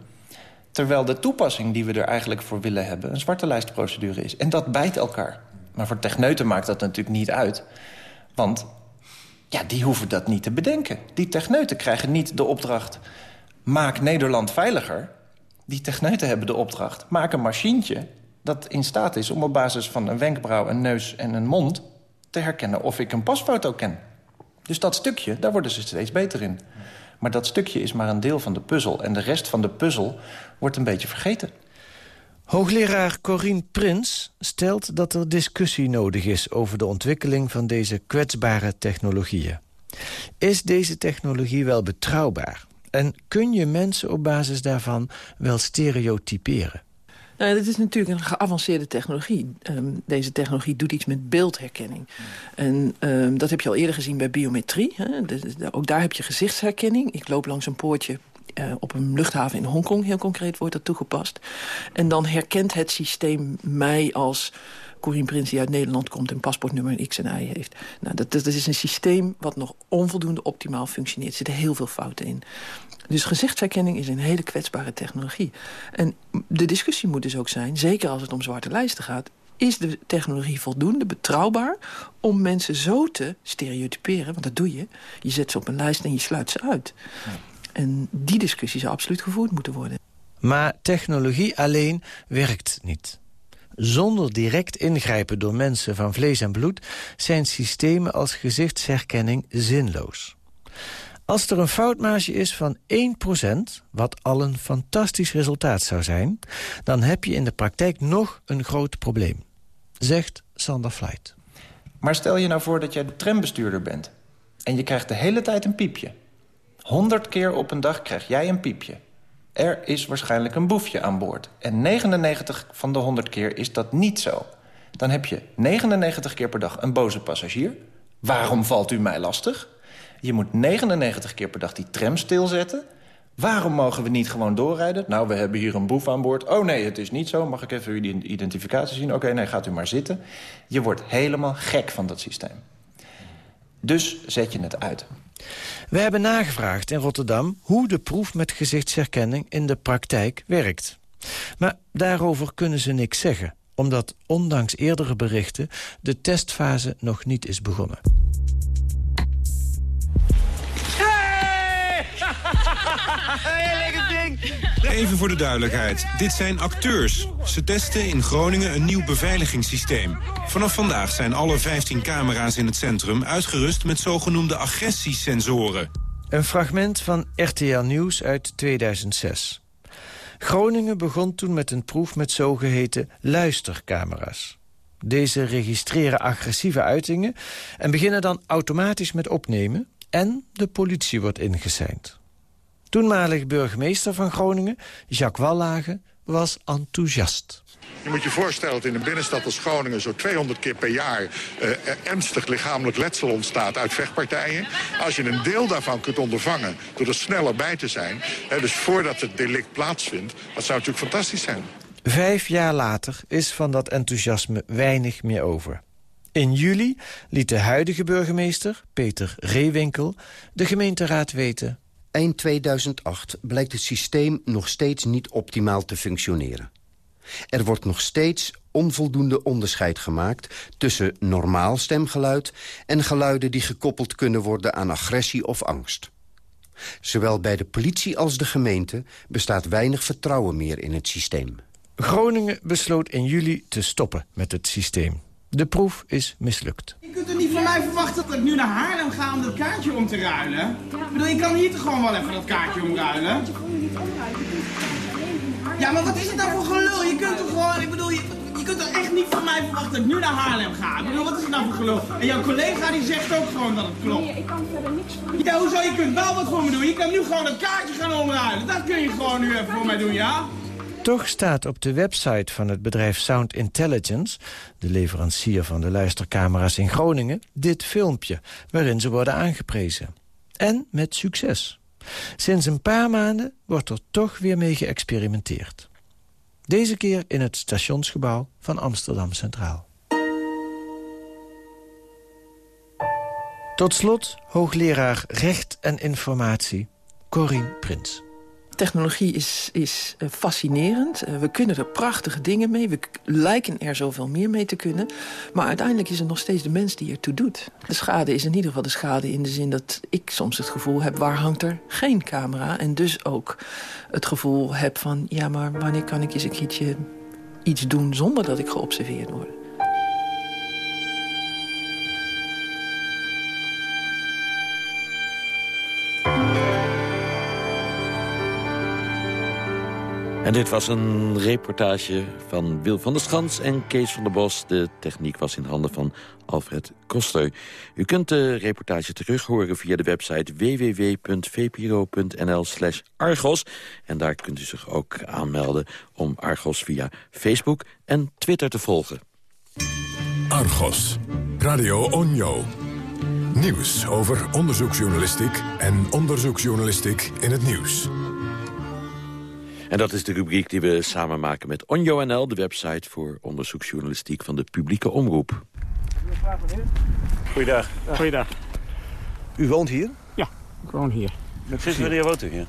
Terwijl de toepassing die we er eigenlijk voor willen hebben... een zwarte lijstprocedure is. En dat bijt elkaar. Maar voor techneuten maakt dat natuurlijk niet uit. Want ja, die hoeven dat niet te bedenken. Die techneuten krijgen niet de opdracht... maak Nederland veiliger. Die techneuten hebben de opdracht... maak een machientje dat in staat is om op basis van een wenkbrauw, een neus en een mond... te herkennen of ik een pasfoto ken. Dus dat stukje, daar worden ze steeds beter in. Maar dat stukje is maar een deel van de puzzel. En de rest van de puzzel wordt een beetje vergeten. Hoogleraar Corine Prins stelt dat er discussie nodig is... over de ontwikkeling van deze kwetsbare technologieën. Is deze technologie wel betrouwbaar? En kun je mensen op basis daarvan wel stereotyperen? Nou, dit is natuurlijk een geavanceerde technologie. Um, deze technologie doet iets met beeldherkenning. En um, dat heb je al eerder gezien bij biometrie. Hè. Ook daar heb je gezichtsherkenning. Ik loop langs een poortje Uh, op een luchthaven in Hongkong, heel concreet, wordt dat toegepast. En dan herkent het systeem mij als Corine Prins die uit Nederland komt... en paspoortnummer X en Y heeft. Nou, dat, dat is een systeem wat nog onvoldoende optimaal functioneert. Er zitten heel veel fouten in. Dus gezichtsherkenning is een hele kwetsbare technologie. En de discussie moet dus ook zijn, zeker als het om zwarte lijsten gaat... is de technologie voldoende betrouwbaar om mensen zo te stereotyperen? Want dat doe je. Je zet ze op een lijst en je sluit ze uit. En die discussie zou absoluut gevoerd moeten worden. Maar technologie alleen werkt niet. Zonder direct ingrijpen door mensen van vlees en bloed... zijn systemen als gezichtsherkenning zinloos. Als er een foutmarge is van 1%, wat al een fantastisch resultaat zou zijn... dan heb je in de praktijk nog een groot probleem, zegt Sander Flight. Maar stel je nou voor dat jij de trambestuurder bent... en je krijgt de hele tijd een piepje. 100 keer op een dag krijg jij een piepje. Er is waarschijnlijk een boefje aan boord. En 99 van de 100 keer is dat niet zo. Dan heb je 99 keer per dag een boze passagier. Waarom valt u mij lastig? Je moet 99 keer per dag die tram stilzetten. Waarom mogen we niet gewoon doorrijden? Nou, we hebben hier een boef aan boord. Oh nee, het is niet zo. Mag ik even uw identificatie zien? Oké, nee, gaat u maar zitten. Je wordt helemaal gek van dat systeem. Dus zet je het uit. We hebben nagevraagd in Rotterdam hoe de proef met gezichtsherkenning in de praktijk werkt. Maar daarover kunnen ze niks zeggen, omdat ondanks eerdere berichten de testfase nog niet is begonnen. Even voor de duidelijkheid. Dit zijn acteurs. Ze testen in Groningen een nieuw beveiligingssysteem. Vanaf vandaag zijn alle 15 camera's in het centrum uitgerust met zogenoemde agressiesensoren. Een fragment van RTL Nieuws uit 2006. Groningen begon toen met een proef met zogeheten luistercamera's. Deze registreren agressieve uitingen en beginnen dan automatisch met opnemen... en de politie wordt ingeseind. Toenmalig burgemeester van Groningen, Jacques Wallage, was enthousiast. Je moet je voorstellen dat in een binnenstad als Groningen... zo 200 keer per jaar uh, ernstig lichamelijk letsel ontstaat uit vechtpartijen. Als je een deel daarvan kunt ondervangen door er sneller bij te zijn... Hè, dus voordat het delict plaatsvindt, dat zou natuurlijk fantastisch zijn. Vijf jaar later is van dat enthousiasme weinig meer over. In juli liet de huidige burgemeester, Peter Reewinkel, de gemeenteraad weten... Eind 2008 blijkt het systeem nog steeds niet optimaal te functioneren. Er wordt nog steeds onvoldoende onderscheid gemaakt tussen normaal stemgeluid en geluiden die gekoppeld kunnen worden aan agressie of angst. Zowel bij de politie als de gemeente bestaat weinig vertrouwen meer in het systeem. Groningen besloot in juli te stoppen met het systeem. De proef is mislukt. Je kunt er niet van mij verwachten dat ik nu naar Haarlem ga om dat kaartje om te ruilen. Ik bedoel, je kan hier toch gewoon wel even dat kaartje omruilen? Ja, maar wat is het nou voor gelul? Je kunt toch gewoon, ik bedoel, je, je kunt toch echt niet van mij verwachten dat ik nu naar Haarlem ga? Ik bedoel, wat is het nou voor gelul? En jouw collega die zegt ook gewoon dat het klopt. Nee, ik kan verder niks voor Ja, hoezo? Je kunt wel wat voor me doen. Je kan nu gewoon dat kaartje gaan omruilen. Dat kun je gewoon nu even voor mij doen, ja? Toch staat op de website van het bedrijf Sound Intelligence... de leverancier van de luistercamera's in Groningen... dit filmpje, waarin ze worden aangeprezen. En met succes. Sinds een paar maanden wordt er toch weer mee geëxperimenteerd. Deze keer in het stationsgebouw van Amsterdam Centraal. Tot slot hoogleraar Recht en Informatie, Corine Prins. Technologie is, is eh, fascinerend. Eh, we kunnen er prachtige dingen mee. We lijken er zoveel meer mee te kunnen. Maar uiteindelijk is het nog steeds de mens die ertoe doet. De schade is in ieder geval de schade in de zin dat ik soms het gevoel heb... waar hangt er geen camera? En dus ook het gevoel heb van... ja, maar wanneer kan ik eens een keertje iets doen zonder dat ik geobserveerd word? En dit was een reportage van Wil van der Schans en Kees van der Bos. De techniek was in handen van Alfred Koster. U kunt de reportage terug horen via de website www.vpro.nl slash Argos. En daar kunt u zich ook aanmelden om Argos via Facebook en Twitter te volgen. Argos, Radio Onjo. Nieuws over onderzoeksjournalistiek en onderzoeksjournalistiek in het nieuws. En dat is de rubriek die we samen maken met OnjoNL... de website voor onderzoeksjournalistiek van de publieke omroep. Goeiedag. Goeiedag. U woont hier? Ja, ik woon hier. Sinds wanneer woont u hier?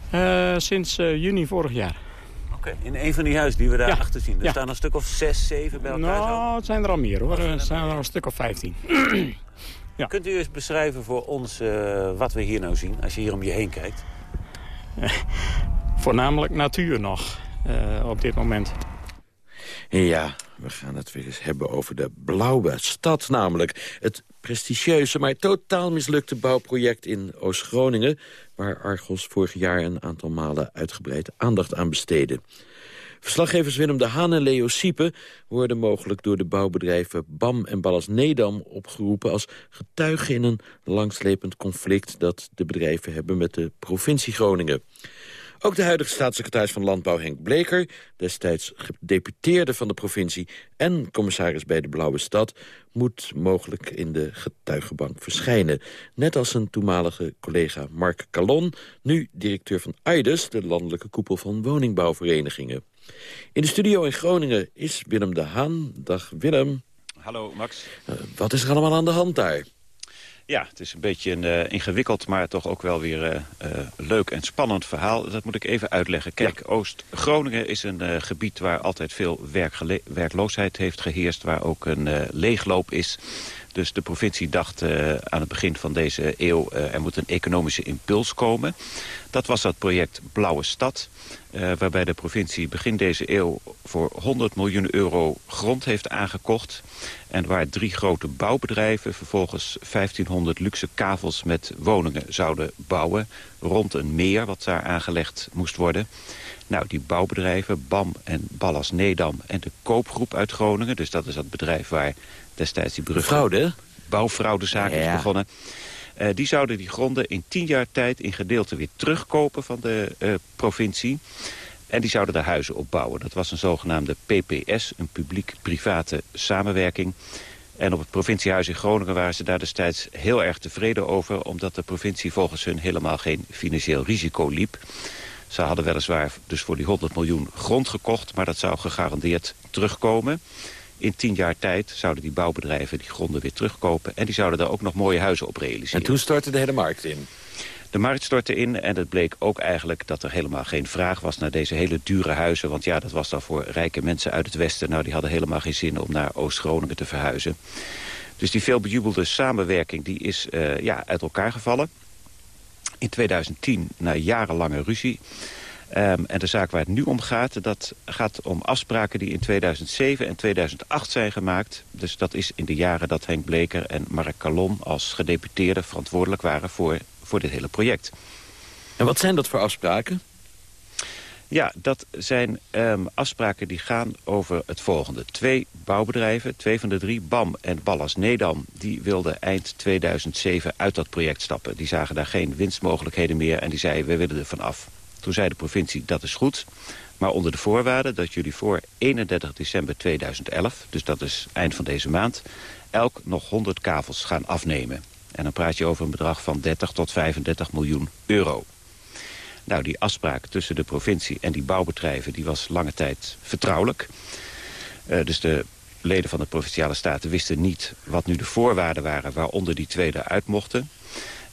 Uh, sinds uh, juni vorig jaar. Oké, in een van die huizen die we daar Ja. achter zien. Er Ja. staan een stuk of zes, zeven bij elkaar. zo. Nou, het zijn er al meer hoor. Er zijn er al een stuk of 15. Kunt u eens beschrijven voor ons eh, wat we hier nou zien, als je hier om je heen kijkt? Voornamelijk natuur nog eh, op dit moment. Ja, we gaan het weer eens hebben over de Blauwe Stad namelijk. Het prestigieuze, maar totaal mislukte bouwproject in Oost-Groningen... waar Argos vorig jaar een aantal malen uitgebreid aandacht aan besteedde. Verslaggevers Willem de Haan en Leo Siepe worden mogelijk door de bouwbedrijven BAM en Ballas Nedam opgeroepen als getuigen in een langslepend conflict dat de bedrijven hebben met de provincie Groningen. Ook de huidige staatssecretaris van Landbouw Henk Bleker... destijds gedeputeerde van de provincie en commissaris bij de Blauwe Stad... moet mogelijk in de getuigenbank verschijnen. Net als zijn toenmalige collega Mark Calon... nu directeur van AIDES, de landelijke koepel van woningbouwverenigingen. In de studio in Groningen is Willem de Haan. Dag Willem. Hallo Max. Uh, wat is er allemaal aan de hand daar? Ja, het is een beetje een uh, ingewikkeld, maar toch ook wel weer uh, leuk en spannend verhaal. Dat moet ik even uitleggen. Kijk, ja. Oost-Groningen is een gebied waar altijd veel werkloosheid heeft geheerst. Waar ook een leegloop is. Dus de provincie dacht aan het begin van deze eeuw... er moet een economische impuls komen. Dat was dat project Blauwe Stad. Uh, waarbij de provincie begin deze eeuw voor 100 miljoen euro grond heeft aangekocht. En waar drie grote bouwbedrijven vervolgens 1500 luxe kavels met woningen zouden bouwen. Rond een meer wat daar aangelegd moest worden. Nou, die bouwbedrijven, BAM en Ballas Nedam en de Koopgroep uit Groningen. Dus dat is dat bedrijf waar destijds die brug... Fraude? Bouwfraudezaak ja. is begonnen. Uh, die zouden die gronden in tien jaar tijd in gedeelte weer terugkopen van de uh, provincie. En die zouden daar huizen opbouwen. Dat was een zogenaamde PPS, een publiek-private samenwerking. En op het provinciehuis in Groningen waren ze daar destijds heel erg tevreden over... omdat de provincie volgens hun helemaal geen financieel risico liep. Ze hadden weliswaar dus voor die 100 miljoen grond gekocht... maar dat zou gegarandeerd terugkomen. In tien jaar tijd zouden die bouwbedrijven die gronden weer terugkopen... en die zouden daar ook nog mooie huizen op realiseren. En toen stortte de hele markt in? De markt stortte in en het bleek ook eigenlijk dat er helemaal geen vraag was... naar deze hele dure huizen. Want ja, dat was dan voor rijke mensen uit het westen. Nou, die hadden helemaal geen zin om naar Oost-Groningen te verhuizen. Dus die veelbejubelde samenwerking die is uh, ja, uit elkaar gevallen. In 2010, na jarenlange ruzie... Um, en de zaak waar het nu om gaat, dat gaat om afspraken die in 2007 en 2008 zijn gemaakt. Dus dat is in de jaren dat Henk Bleker en Mark Calon als gedeputeerde verantwoordelijk waren voor, voor dit hele project. En wat zijn dat voor afspraken? Ja, dat zijn um, afspraken die gaan over het volgende. Twee bouwbedrijven, twee van de drie, BAM en Ballas Nedam... die wilden eind 2007 uit dat project stappen. Die zagen daar geen winstmogelijkheden meer en die zeiden, we willen er vanaf. Toen zei de provincie, dat is goed. Maar onder de voorwaarde dat jullie voor 31 december 2011... dus dat is eind van deze maand... elk nog 100 kavels gaan afnemen. En dan praat je over een bedrag van 30 tot 35 miljoen euro. Nou, die afspraak tussen de provincie en die bouwbedrijven... die was lange tijd vertrouwelijk. Uh, dus de leden van de Provinciale Staten wisten niet... wat nu de voorwaarden waren waaronder die twee eruit mochten...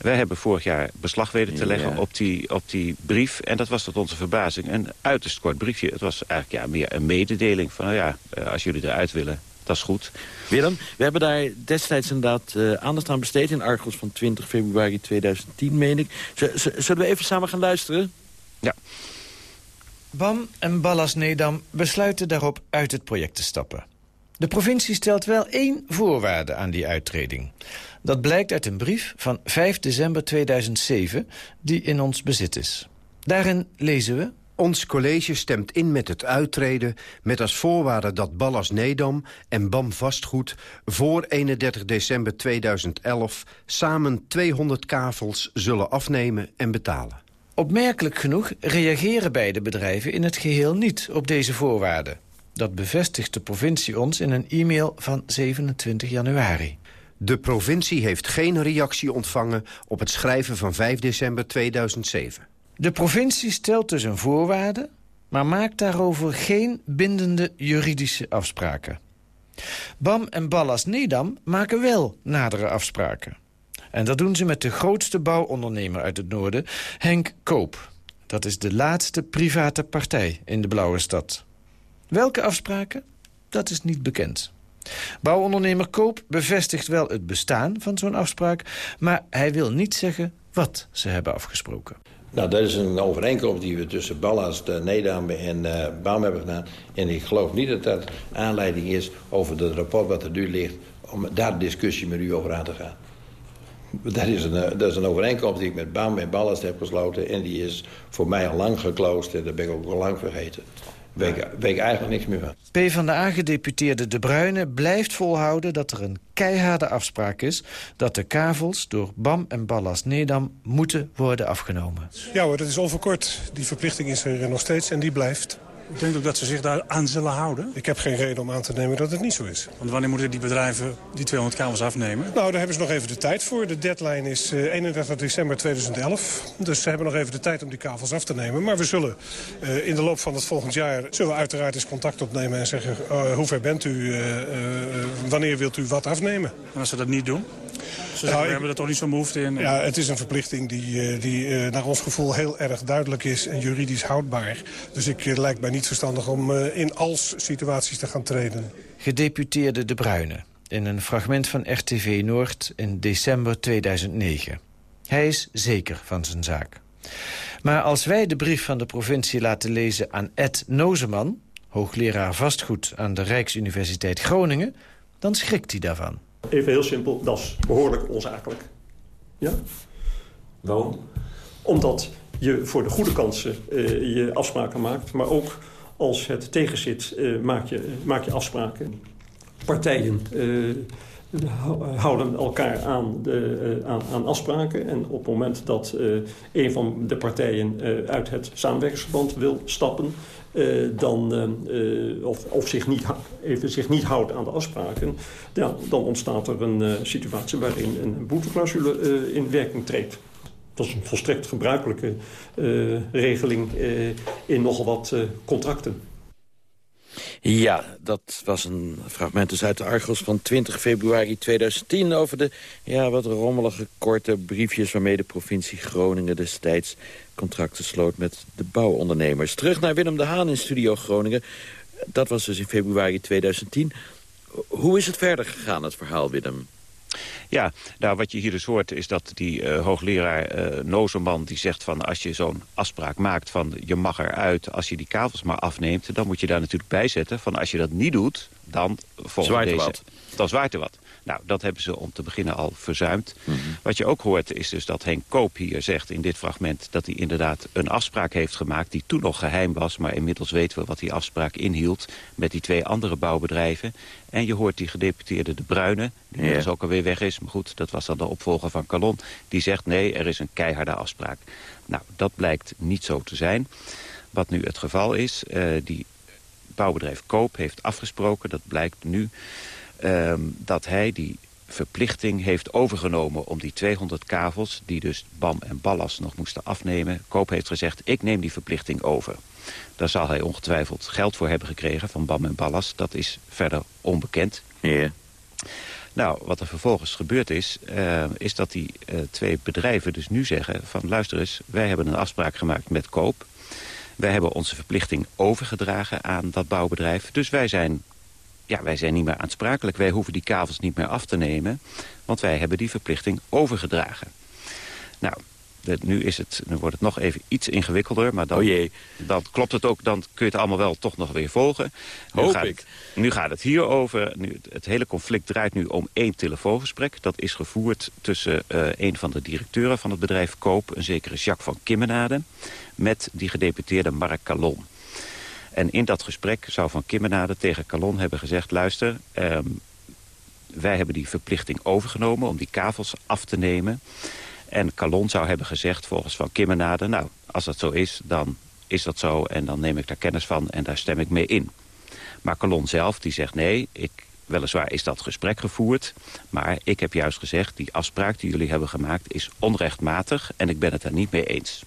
Wij hebben vorig jaar beslag weten te leggen ja. op, die, op die brief. En dat was tot onze verbazing een uiterst kort briefje. Het was eigenlijk ja, meer een mededeling van... nou ja, als jullie eruit willen, dat is goed. Willem, we hebben daar destijds inderdaad uh, aandacht aan besteed... in Argos van 20 februari 2010, meen ik. Z zullen we even samen gaan luisteren? Ja. BAM en Ballas Nedam besluiten daarop uit het project te stappen. De provincie stelt wel één voorwaarde aan die uittreding. Dat blijkt uit een brief van 5 december 2007 die in ons bezit is. Daarin lezen we... Ons college stemt in met het uittreden... met als voorwaarde dat Ballas Nedam en BAM Vastgoed... voor 31 december 2011 samen 200 kavels zullen afnemen en betalen. Opmerkelijk genoeg reageren beide bedrijven in het geheel niet op deze voorwaarden. Dat bevestigt de provincie ons in een e-mail van 27 januari. De provincie heeft geen reactie ontvangen op het schrijven van 5 december 2007. De provincie stelt dus een voorwaarde... maar maakt daarover geen bindende juridische afspraken. BAM en Ballas Nedam maken wel nadere afspraken. En dat doen ze met de grootste bouwondernemer uit het noorden, Henk Koop. Dat is de laatste private partij in de Blauwe Stad. Welke afspraken? Dat is niet bekend. Bouwondernemer Koop bevestigt wel het bestaan van zo'n afspraak... maar hij wil niet zeggen wat ze hebben afgesproken. Nou, dat is een overeenkomst die we tussen Ballas, de Nedam en uh, hebben gedaan. En ik geloof niet dat dat aanleiding is over het rapport wat er nu ligt... om daar discussie met u over aan te gaan. Dat is, een, eh, dat is een overeenkomst die ik met Baum en Ballast heb gesloten. En die is voor mij al lang gekloost en daar ben ik ook al lang vergeten. Weet ik, weet ik eigenlijk niks meer van. PvdA-gedeputeerde De Bruyne blijft volhouden dat er een keiharde afspraak is... dat de kavels door BAM en Ballas Nedam moeten worden afgenomen. Ja hoor, dat is onverkort. Die verplichting is er nog steeds en die blijft. Ik denk ook dat ze zich daar aan zullen houden. Ik heb geen reden om aan te nemen dat het niet zo is. Want wanneer moeten die bedrijven die 200 kabels afnemen? Nou, daar hebben ze nog even de tijd voor. De deadline is 31 eh, december 2011. Dus ze hebben nog even de tijd om die kabels af te nemen. Maar we zullen uh, in de loop van het volgend jaar... zullen we uiteraard eens contact opnemen en zeggen... Uh, hoe ver bent u? Uh, wanneer wilt u wat afnemen? En als ze dat niet doen? Ze nou, we hebben er toch niet zo'n behoefte in? Ja, het is een verplichting die, die naar ons gevoel heel erg duidelijk is... en juridisch houdbaar. Dus ik lijkt mij niet verstandig om in als situaties te gaan treden. Gedeputeerde De Bruyne in een fragment van RTV Noord in december 2009. Hij is zeker van zijn zaak. Maar als wij de brief van de provincie laten lezen aan Ed Nozeman... hoogleraar vastgoed aan de Rijksuniversiteit Groningen... dan schrikt hij daarvan. Even heel simpel, dat is behoorlijk onzakelijk. Ja? Waarom? Omdat je voor de goede kansen uh, je afspraken maakt... maar ook als het tegenzit uh, maak, je, maak je afspraken. Partijen uh, houden elkaar aan, de, uh, aan, aan, afspraken. En op het moment dat een van de partijen uit het samenwerkingsverband wil stappen... dan, of, of zich, niet, even zich niet houdt aan de afspraken... Dan ontstaat er een situatie waarin een boeteclausule in werking treedt. Dat is een volstrekt gebruikelijke regeling in nogal wat contracten. Ja, dat was een fragment dus uit de Argos van 20 februari 2010... over de ja, wat rommelige korte briefjes waarmee de provincie Groningen destijds contracten sloot met de bouwondernemers. Terug naar Willem de Haan in Studio Groningen. Dat was dus in februari 2010. Hoe is het verder gegaan, het verhaal, Willem? Ja, nou, wat je hier dus hoort is dat die uh, hoogleraar uh, Nozeman... die zegt van als je zo'n afspraak maakt van je mag eruit... als je die kavels maar afneemt, dan moet je daar natuurlijk bij zetten... van als je dat niet doet, dan volgt deze... Wat. Dan zwaait er wat. Nou, dat hebben ze om te beginnen al verzuimd. Mhm. Wat je ook hoort is dus dat Henk Koop hier zegt in dit fragment... dat hij inderdaad een afspraak heeft gemaakt die toen nog geheim was... maar inmiddels weten we wat die afspraak inhield... met die twee andere bouwbedrijven. En je hoort die gedeputeerde De Bruyne, die Ja. inmiddels ook alweer weg is... maar goed, dat was dan de opvolger van Calon... die zegt nee, er is een keiharde afspraak. Nou, dat blijkt niet zo te zijn. Wat nu het geval is, eh, die bouwbedrijf Koop heeft afgesproken... dat blijkt nu ehm, dat hij die verplichting heeft overgenomen om die 200 kavels... die dus BAM en Ballas nog moesten afnemen. Koop heeft gezegd, ik neem die verplichting over. Daar zal hij ongetwijfeld geld voor hebben gekregen van BAM en Ballas. Dat is verder onbekend. Nou, wat er vervolgens gebeurd is... eh, is dat die eh, twee bedrijven dus nu zeggen van... luister eens, wij hebben een afspraak gemaakt met Koop. Wij hebben onze verplichting overgedragen aan dat bouwbedrijf. Dus wij zijn, ja, wij zijn niet meer aansprakelijk. Wij hoeven die kavels niet meer af te nemen. Want wij hebben die verplichting overgedragen. Nou, de- nu, is het, nu wordt het nog even iets ingewikkelder. Maar dan, Oh jee. dan klopt het ook, dan kun je het allemaal wel toch nog weer volgen. Nu Hoop gaat ik. Het, nu gaat het hier over. Nu, het hele conflict draait nu om één telefoongesprek. Dat is gevoerd tussen eh, een van de directeuren van het bedrijf Koop... een zekere Jacques van Kimmenade... met die gedeputeerde Marc Calon. En in dat gesprek zou Van Kimmenade tegen Calon hebben gezegd... luister, ehm, wij hebben die verplichting overgenomen om die kavels af te nemen... En Calon zou hebben gezegd, volgens Van Kimmenade... nou, als dat zo is, dan is dat zo en dan neem ik daar kennis van... en daar stem ik mee in. Maar Calon zelf, die zegt nee, ik, weliswaar is dat gesprek gevoerd... maar ik heb juist gezegd, die afspraak die jullie hebben gemaakt... is onrechtmatig en ik ben het er niet mee eens.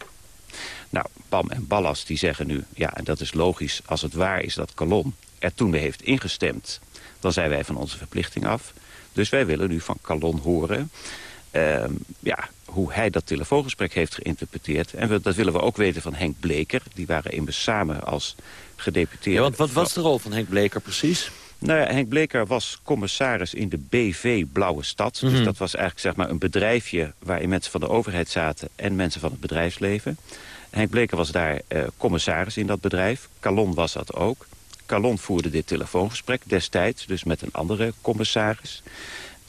Nou, Pam en Ballas die zeggen nu, ja, en dat is logisch... als het waar is dat Calon er toen heeft ingestemd... dan zijn wij van onze verplichting af. Dus wij willen nu van Calon horen... Ehm, ja, hoe hij dat telefoongesprek heeft geïnterpreteerd. En we, dat willen we ook weten van Henk Bleker. Die waren immers samen als gedeputeerde. Ja, want wat was de rol van Henk Bleker precies? Nou ja, Henk Bleker was commissaris in de BV Blauwe Stad. Dus Mhm. dat was eigenlijk zeg maar, een bedrijfje waarin mensen van de overheid zaten... en mensen van het bedrijfsleven. Henk Bleker was daar eh, commissaris in dat bedrijf. Calon was dat ook. Calon voerde dit telefoongesprek destijds, dus met een andere commissaris.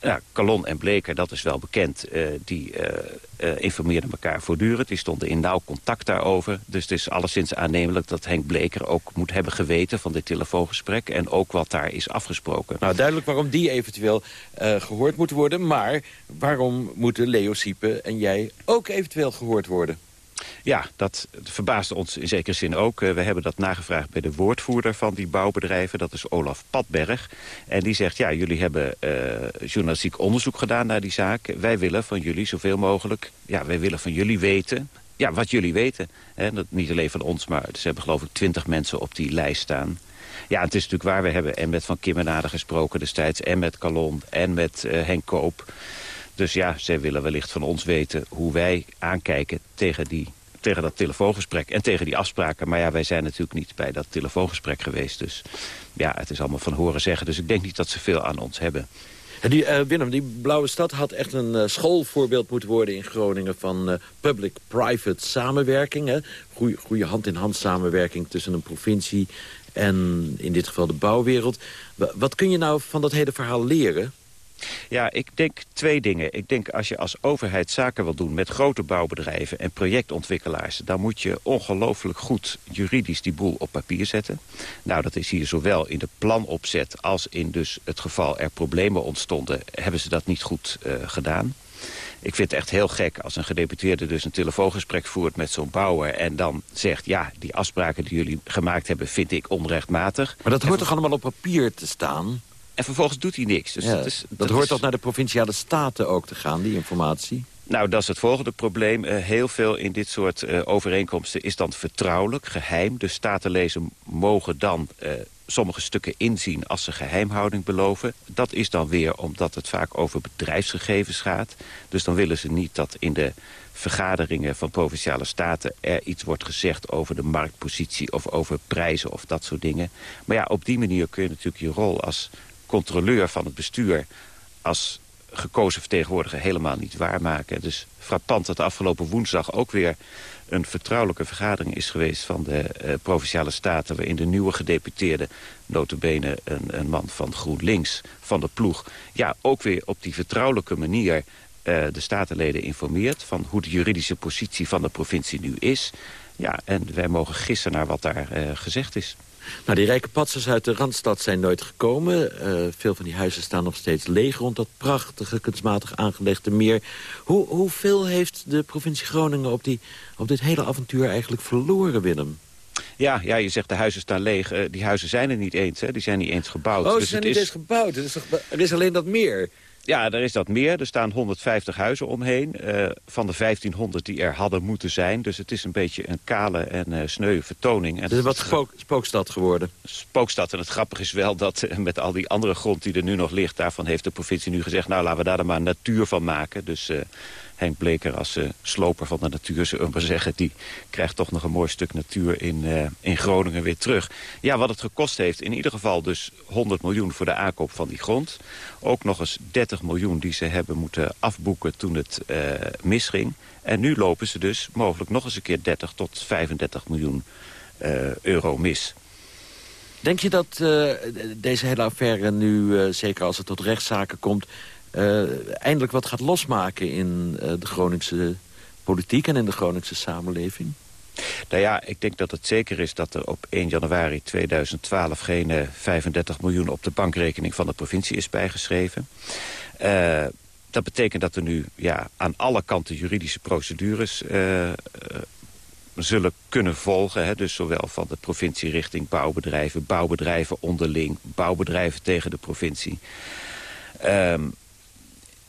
Ja, Calon en Bleker, dat is wel bekend, eh, die eh, informeerden elkaar voortdurend. Die stonden in nauw contact daarover. Dus het is alleszins aannemelijk dat Henk Bleker ook moet hebben geweten van dit telefoongesprek. En ook wat daar is afgesproken. Nou, duidelijk waarom die eventueel eh, gehoord moet worden. Maar waarom moeten Leo Siepe en jij ook eventueel gehoord worden? Ja, dat verbaasde ons in zekere zin ook. Eh, we hebben dat nagevraagd bij de woordvoerder van die bouwbedrijven. Dat is Olaf Padberg. En die zegt, ja, jullie hebben eh, journalistiek onderzoek gedaan naar die zaak. Wij willen van jullie zoveel mogelijk... Ja, wij willen van jullie weten... Ja, wat jullie weten. Hè? Dat, niet alleen van ons, maar ze hebben geloof ik twintig mensen op die lijst staan. Ja, het is natuurlijk waar. We hebben en met Van Kimmenade gesproken destijds... en met Calon en met eh, Henk Koop. Dus ja, zij willen wellicht van ons weten hoe wij aankijken tegen, die, tegen dat telefoongesprek en tegen die afspraken. Maar ja, wij zijn natuurlijk niet bij dat telefoongesprek geweest. Dus ja, het is allemaal van horen zeggen. Dus ik denk niet dat ze veel aan ons hebben. En die, eh, Willem, die Blauwe Stad had echt een eh, schoolvoorbeeld moeten worden in Groningen... van eh, public-private samenwerking. Hè? Goede hand-in-hand samenwerking tussen een provincie... en in dit geval de bouwwereld. Wa- wat kun je nou van dat hele verhaal leren? Ja, ik denk twee dingen. Ik denk als je als overheid zaken wil doen met grote bouwbedrijven en projectontwikkelaars... dan moet je ongelooflijk goed juridisch die boel op papier zetten. Nou, dat is hier zowel in de planopzet als in dus het geval er problemen ontstonden... hebben ze dat niet goed eh, gedaan. Ik vind het echt heel gek als een gedeputeerde dus een telefoongesprek voert met zo'n bouwer... en dan zegt, ja, die afspraken die jullie gemaakt hebben vind ik onrechtmatig. Maar dat hoort toch allemaal op papier te staan? En vervolgens doet hij niks. Dus Ja, dat, is, dat, hoort is- toch naar de provinciale staten ook te gaan, die informatie? Nou, dat is het volgende probleem. Eh, heel veel in dit soort eh, overeenkomsten is dan vertrouwelijk, geheim. Dus statenlezen mogen dan eh, sommige stukken inzien als ze geheimhouding beloven. Dat is dan weer omdat het vaak over bedrijfsgegevens gaat. Dus dan willen ze niet dat in de vergaderingen van provinciale staten... er iets wordt gezegd over de marktpositie of over prijzen of dat soort dingen. Maar ja, op die manier kun je natuurlijk je rol als controleur van het bestuur... als gekozen vertegenwoordiger helemaal niet waarmaken. Dus frappant dat de afgelopen woensdag ook weer een vertrouwelijke vergadering is geweest van de eh, Provinciale Staten... waarin de nieuwe gedeputeerde, notabene een, een man van GroenLinks, van de ploeg... ja, ook weer op die vertrouwelijke manier eh, de statenleden informeert... van hoe de juridische positie van de provincie nu is. Ja, en wij mogen gissen naar wat daar eh, gezegd is. Nou, die rijke patsers uit de Randstad zijn nooit gekomen. Eh, veel van die huizen staan nog steeds leeg rond dat prachtige, kunstmatig aangelegde meer. Hoe, hoeveel heeft de provincie Groningen op, die, op dit hele avontuur eigenlijk verloren, Willem? Ja, ja, je zegt de huizen staan leeg. Eh, die huizen zijn er niet eens, hè. die zijn niet eens gebouwd. Oh, ze Dus zijn het niet is- eens gebouwd. Er is, toch- er is alleen dat meer. Ja, er is dat meer. Er staan 150 huizen omheen. eh, van de 1500 die er hadden moeten zijn. Dus het is een beetje een kale en eh sneu vertoning. En Het is wat spook, spookstad geworden. spookstad. En het grappige is wel dat eh, met al die andere grond die er nu nog ligt... daarvan heeft de provincie nu gezegd... nou, laten we daar dan maar natuur van maken. Dus eh, Henk Bleker als eh, sloper van de natuur, zullen we maar zeggen... die krijgt toch nog een mooi stuk natuur in, eh, in Groningen weer terug. Ja, wat het gekost heeft, in ieder geval dus 100 miljoen... voor de aankoop van die grond. Ook nog eens 30 miljoen die ze hebben moeten afboeken toen het eh, misging. En nu lopen ze dus mogelijk nog eens een keer 30 tot 35 miljoen euro mis. Denk je dat deze hele affaire nu, zeker als het tot rechtszaken komt... eh, eindelijk wat gaat losmaken in eh, de Groningse politiek en in de Groningse samenleving? Nou ja, ik denk dat het zeker is dat er op 1 januari 2012 geen eh, 35 miljoen op de bankrekening van de provincie is bijgeschreven. Eh, dat betekent dat er nu ja, aan alle kanten juridische procedures eh, eh, zullen kunnen volgen. Hè? Dus zowel van de provincie richting bouwbedrijven, bouwbedrijven onderling, bouwbedrijven tegen de provincie. Ehm,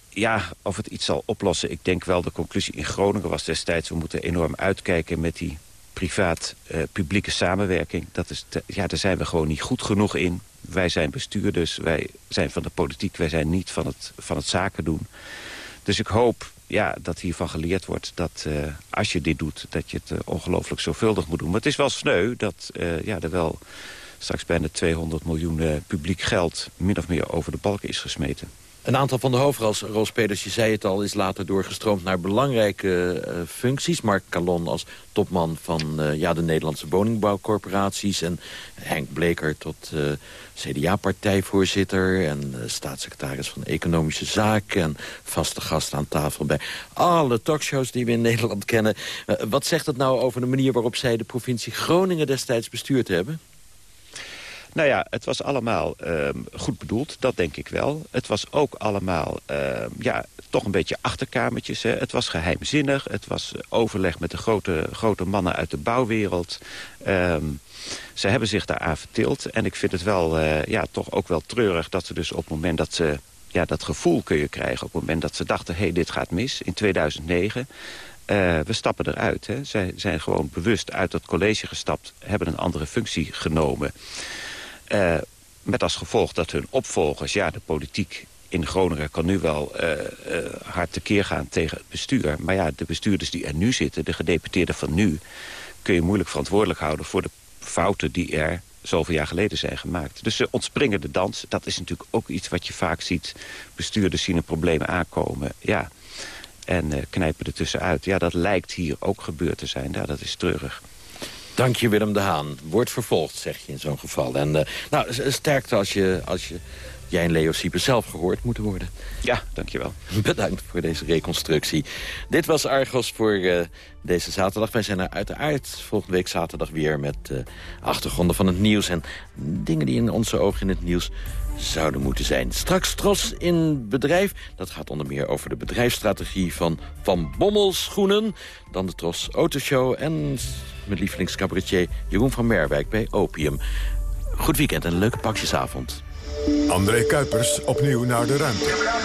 ja, of het iets zal oplossen. Ik denk wel, de conclusie in Groningen was destijds... we moeten enorm uitkijken met die privaat-publieke samenwerking. Dat is ja, daar zijn we gewoon niet goed genoeg in. Wij zijn bestuurders, wij zijn van de politiek... wij zijn niet van het, van het zaken doen. Dus ik hoop ja, dat hiervan geleerd wordt dat uh, als je dit doet... dat je het uh, ongelooflijk zorgvuldig moet doen. Maar het is wel sneu dat ja, er wel straks bijna 200 miljoen publiek geld... min of meer over de balken is gesmeten. Een aantal van de hoofdrolspelers, je zei het al, is later doorgestroomd naar belangrijke uh, functies. Mark Calon als topman van uh, ja, de Nederlandse woningbouwcorporaties. En Henk Bleker tot uh, CDA-partijvoorzitter en staatssecretaris van Economische Zaken. En vaste gast aan tafel bij alle talkshows die we in Nederland kennen. wat zegt het nou over de manier waarop zij de provincie Groningen destijds bestuurd hebben? Nou ja, het was allemaal uh, goed bedoeld, dat denk ik wel. Het was ook allemaal, uh, ja, toch een beetje achterkamertjes. Hè. Het was geheimzinnig, het was overleg met de grote, grote mannen uit de bouwwereld. Um, ze hebben zich daar aan vertild. En ik vind het wel, uh, ja, toch ook wel treurig dat ze dus op het moment dat ze... Ja, dat gevoel kun je krijgen op het moment dat ze dachten... hé, hey, dit gaat mis, in 2009... Uh, we stappen eruit. Hè. Zij zijn gewoon bewust uit dat college gestapt... hebben een andere functie genomen. Uh, met als gevolg dat hun opvolgers, ja, de politiek in Groningen kan nu wel uh, uh, hard tekeer gaan tegen het bestuur. Maar ja, de bestuurders die er nu zitten, de gedeputeerden van nu... kun je moeilijk verantwoordelijk houden voor de fouten die er zoveel jaar geleden zijn gemaakt. Dus ze ontspringen de dans. Dat is natuurlijk ook iets wat je vaak ziet. Bestuurders zien een probleem aankomen. Ja. En knijpen er tussenuit. Ja, dat lijkt hier ook gebeurd te zijn. Ja, dat is treurig. Dank je, Willem de Haan. Wordt vervolgd, zeg je in zo'n geval. En uh, nou, sterkte als je, als je jij en Leo Sieper zelf gehoord moeten worden. Ja, dankjewel. Bedankt voor deze reconstructie. Dit was Argos voor uh, deze zaterdag. Wij zijn er uiteraard volgende week zaterdag weer... met uh, achtergronden van het nieuws en dingen die in onze ogen in het nieuws zouden moeten zijn. Straks Tros in bedrijf. Dat gaat onder meer over de bedrijfsstrategie van Van Bommel Schoenen. Dan de Tros Autoshow en mijn lievelingscabaretier Jeroen van Merwijk bij Opium. Goed weekend en een leuke pakjesavond. André Kuipers opnieuw naar de ruimte.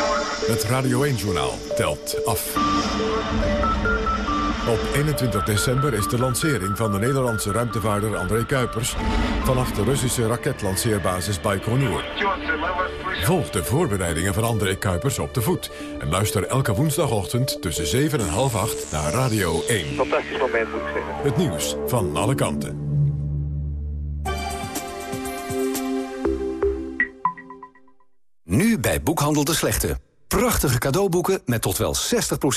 Het Radio 1-journaal telt af. Op 21 december is de lancering van de Nederlandse ruimtevaarder André Kuipers... vanaf de Russische raketlanceerbasis Baikonur. Volg de voorbereidingen van André Kuipers op de voet. En luister elke woensdagochtend tussen 7 en half 8 naar Radio 1. Fantastisch moment, moet ik zeggen. Het nieuws van alle kanten. Nu bij Boekhandel de Slechte. Prachtige cadeauboeken met tot wel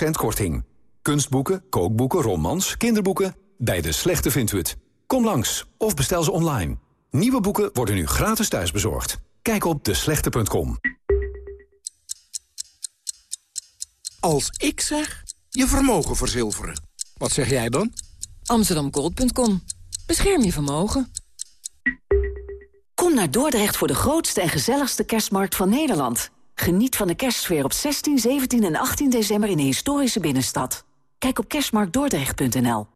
60% korting. Kunstboeken, kookboeken, romans, kinderboeken. Bij de Slechte vindt u het. Kom langs of bestel ze online. Nieuwe boeken worden nu gratis thuisbezorgd. Kijk op deslechte.com. Als ik zeg, je vermogen verzilveren. Wat zeg jij dan? Amsterdamgold.com. Bescherm je vermogen. Kom naar Dordrecht voor de grootste en gezelligste kerstmarkt van Nederland. Geniet van de kerstsfeer op 16, 17 en 18 december in de historische binnenstad. Kijk op kerstmarktdordrecht.nl.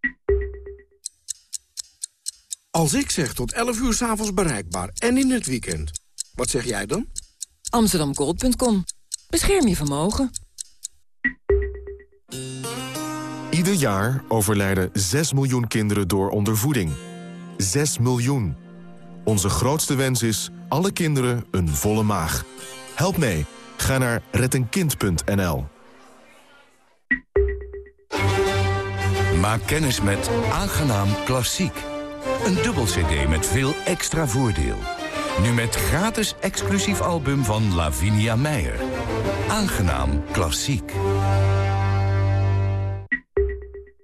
Als ik zeg tot 11 uur s'avonds bereikbaar en in het weekend. Wat zeg jij dan? Amsterdamgold.com. Bescherm je vermogen. Ieder jaar overlijden 6 miljoen kinderen door ondervoeding. 6 miljoen. Onze grootste wens is alle kinderen een volle maag. Help mee. Ga naar rettenkind.nl. Maak kennis met Aangenaam Klassiek. Een dubbel cd met veel extra voordeel. Nu met gratis exclusief album van Lavinia Meijer. Aangenaam Klassiek.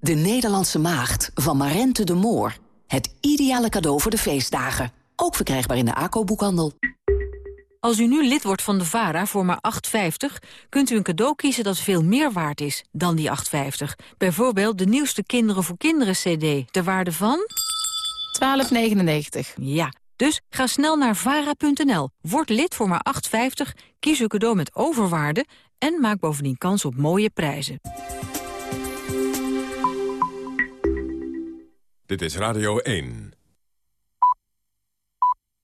De Nederlandse Maagd van Marente de Moor. Het ideale cadeau voor de feestdagen. Ook verkrijgbaar in de ACO-boekhandel. Als u nu lid wordt van de VARA voor maar 8,50... kunt u een cadeau kiezen dat veel meer waard is dan die 8,50. Bijvoorbeeld de nieuwste Kinderen voor Kinderen CD, ter waarde van... 12,99. Ja, dus ga snel naar vara.nl, word lid voor maar 8,50... kies uw cadeau met overwaarde en maak bovendien kans op mooie prijzen. Dit is Radio 1.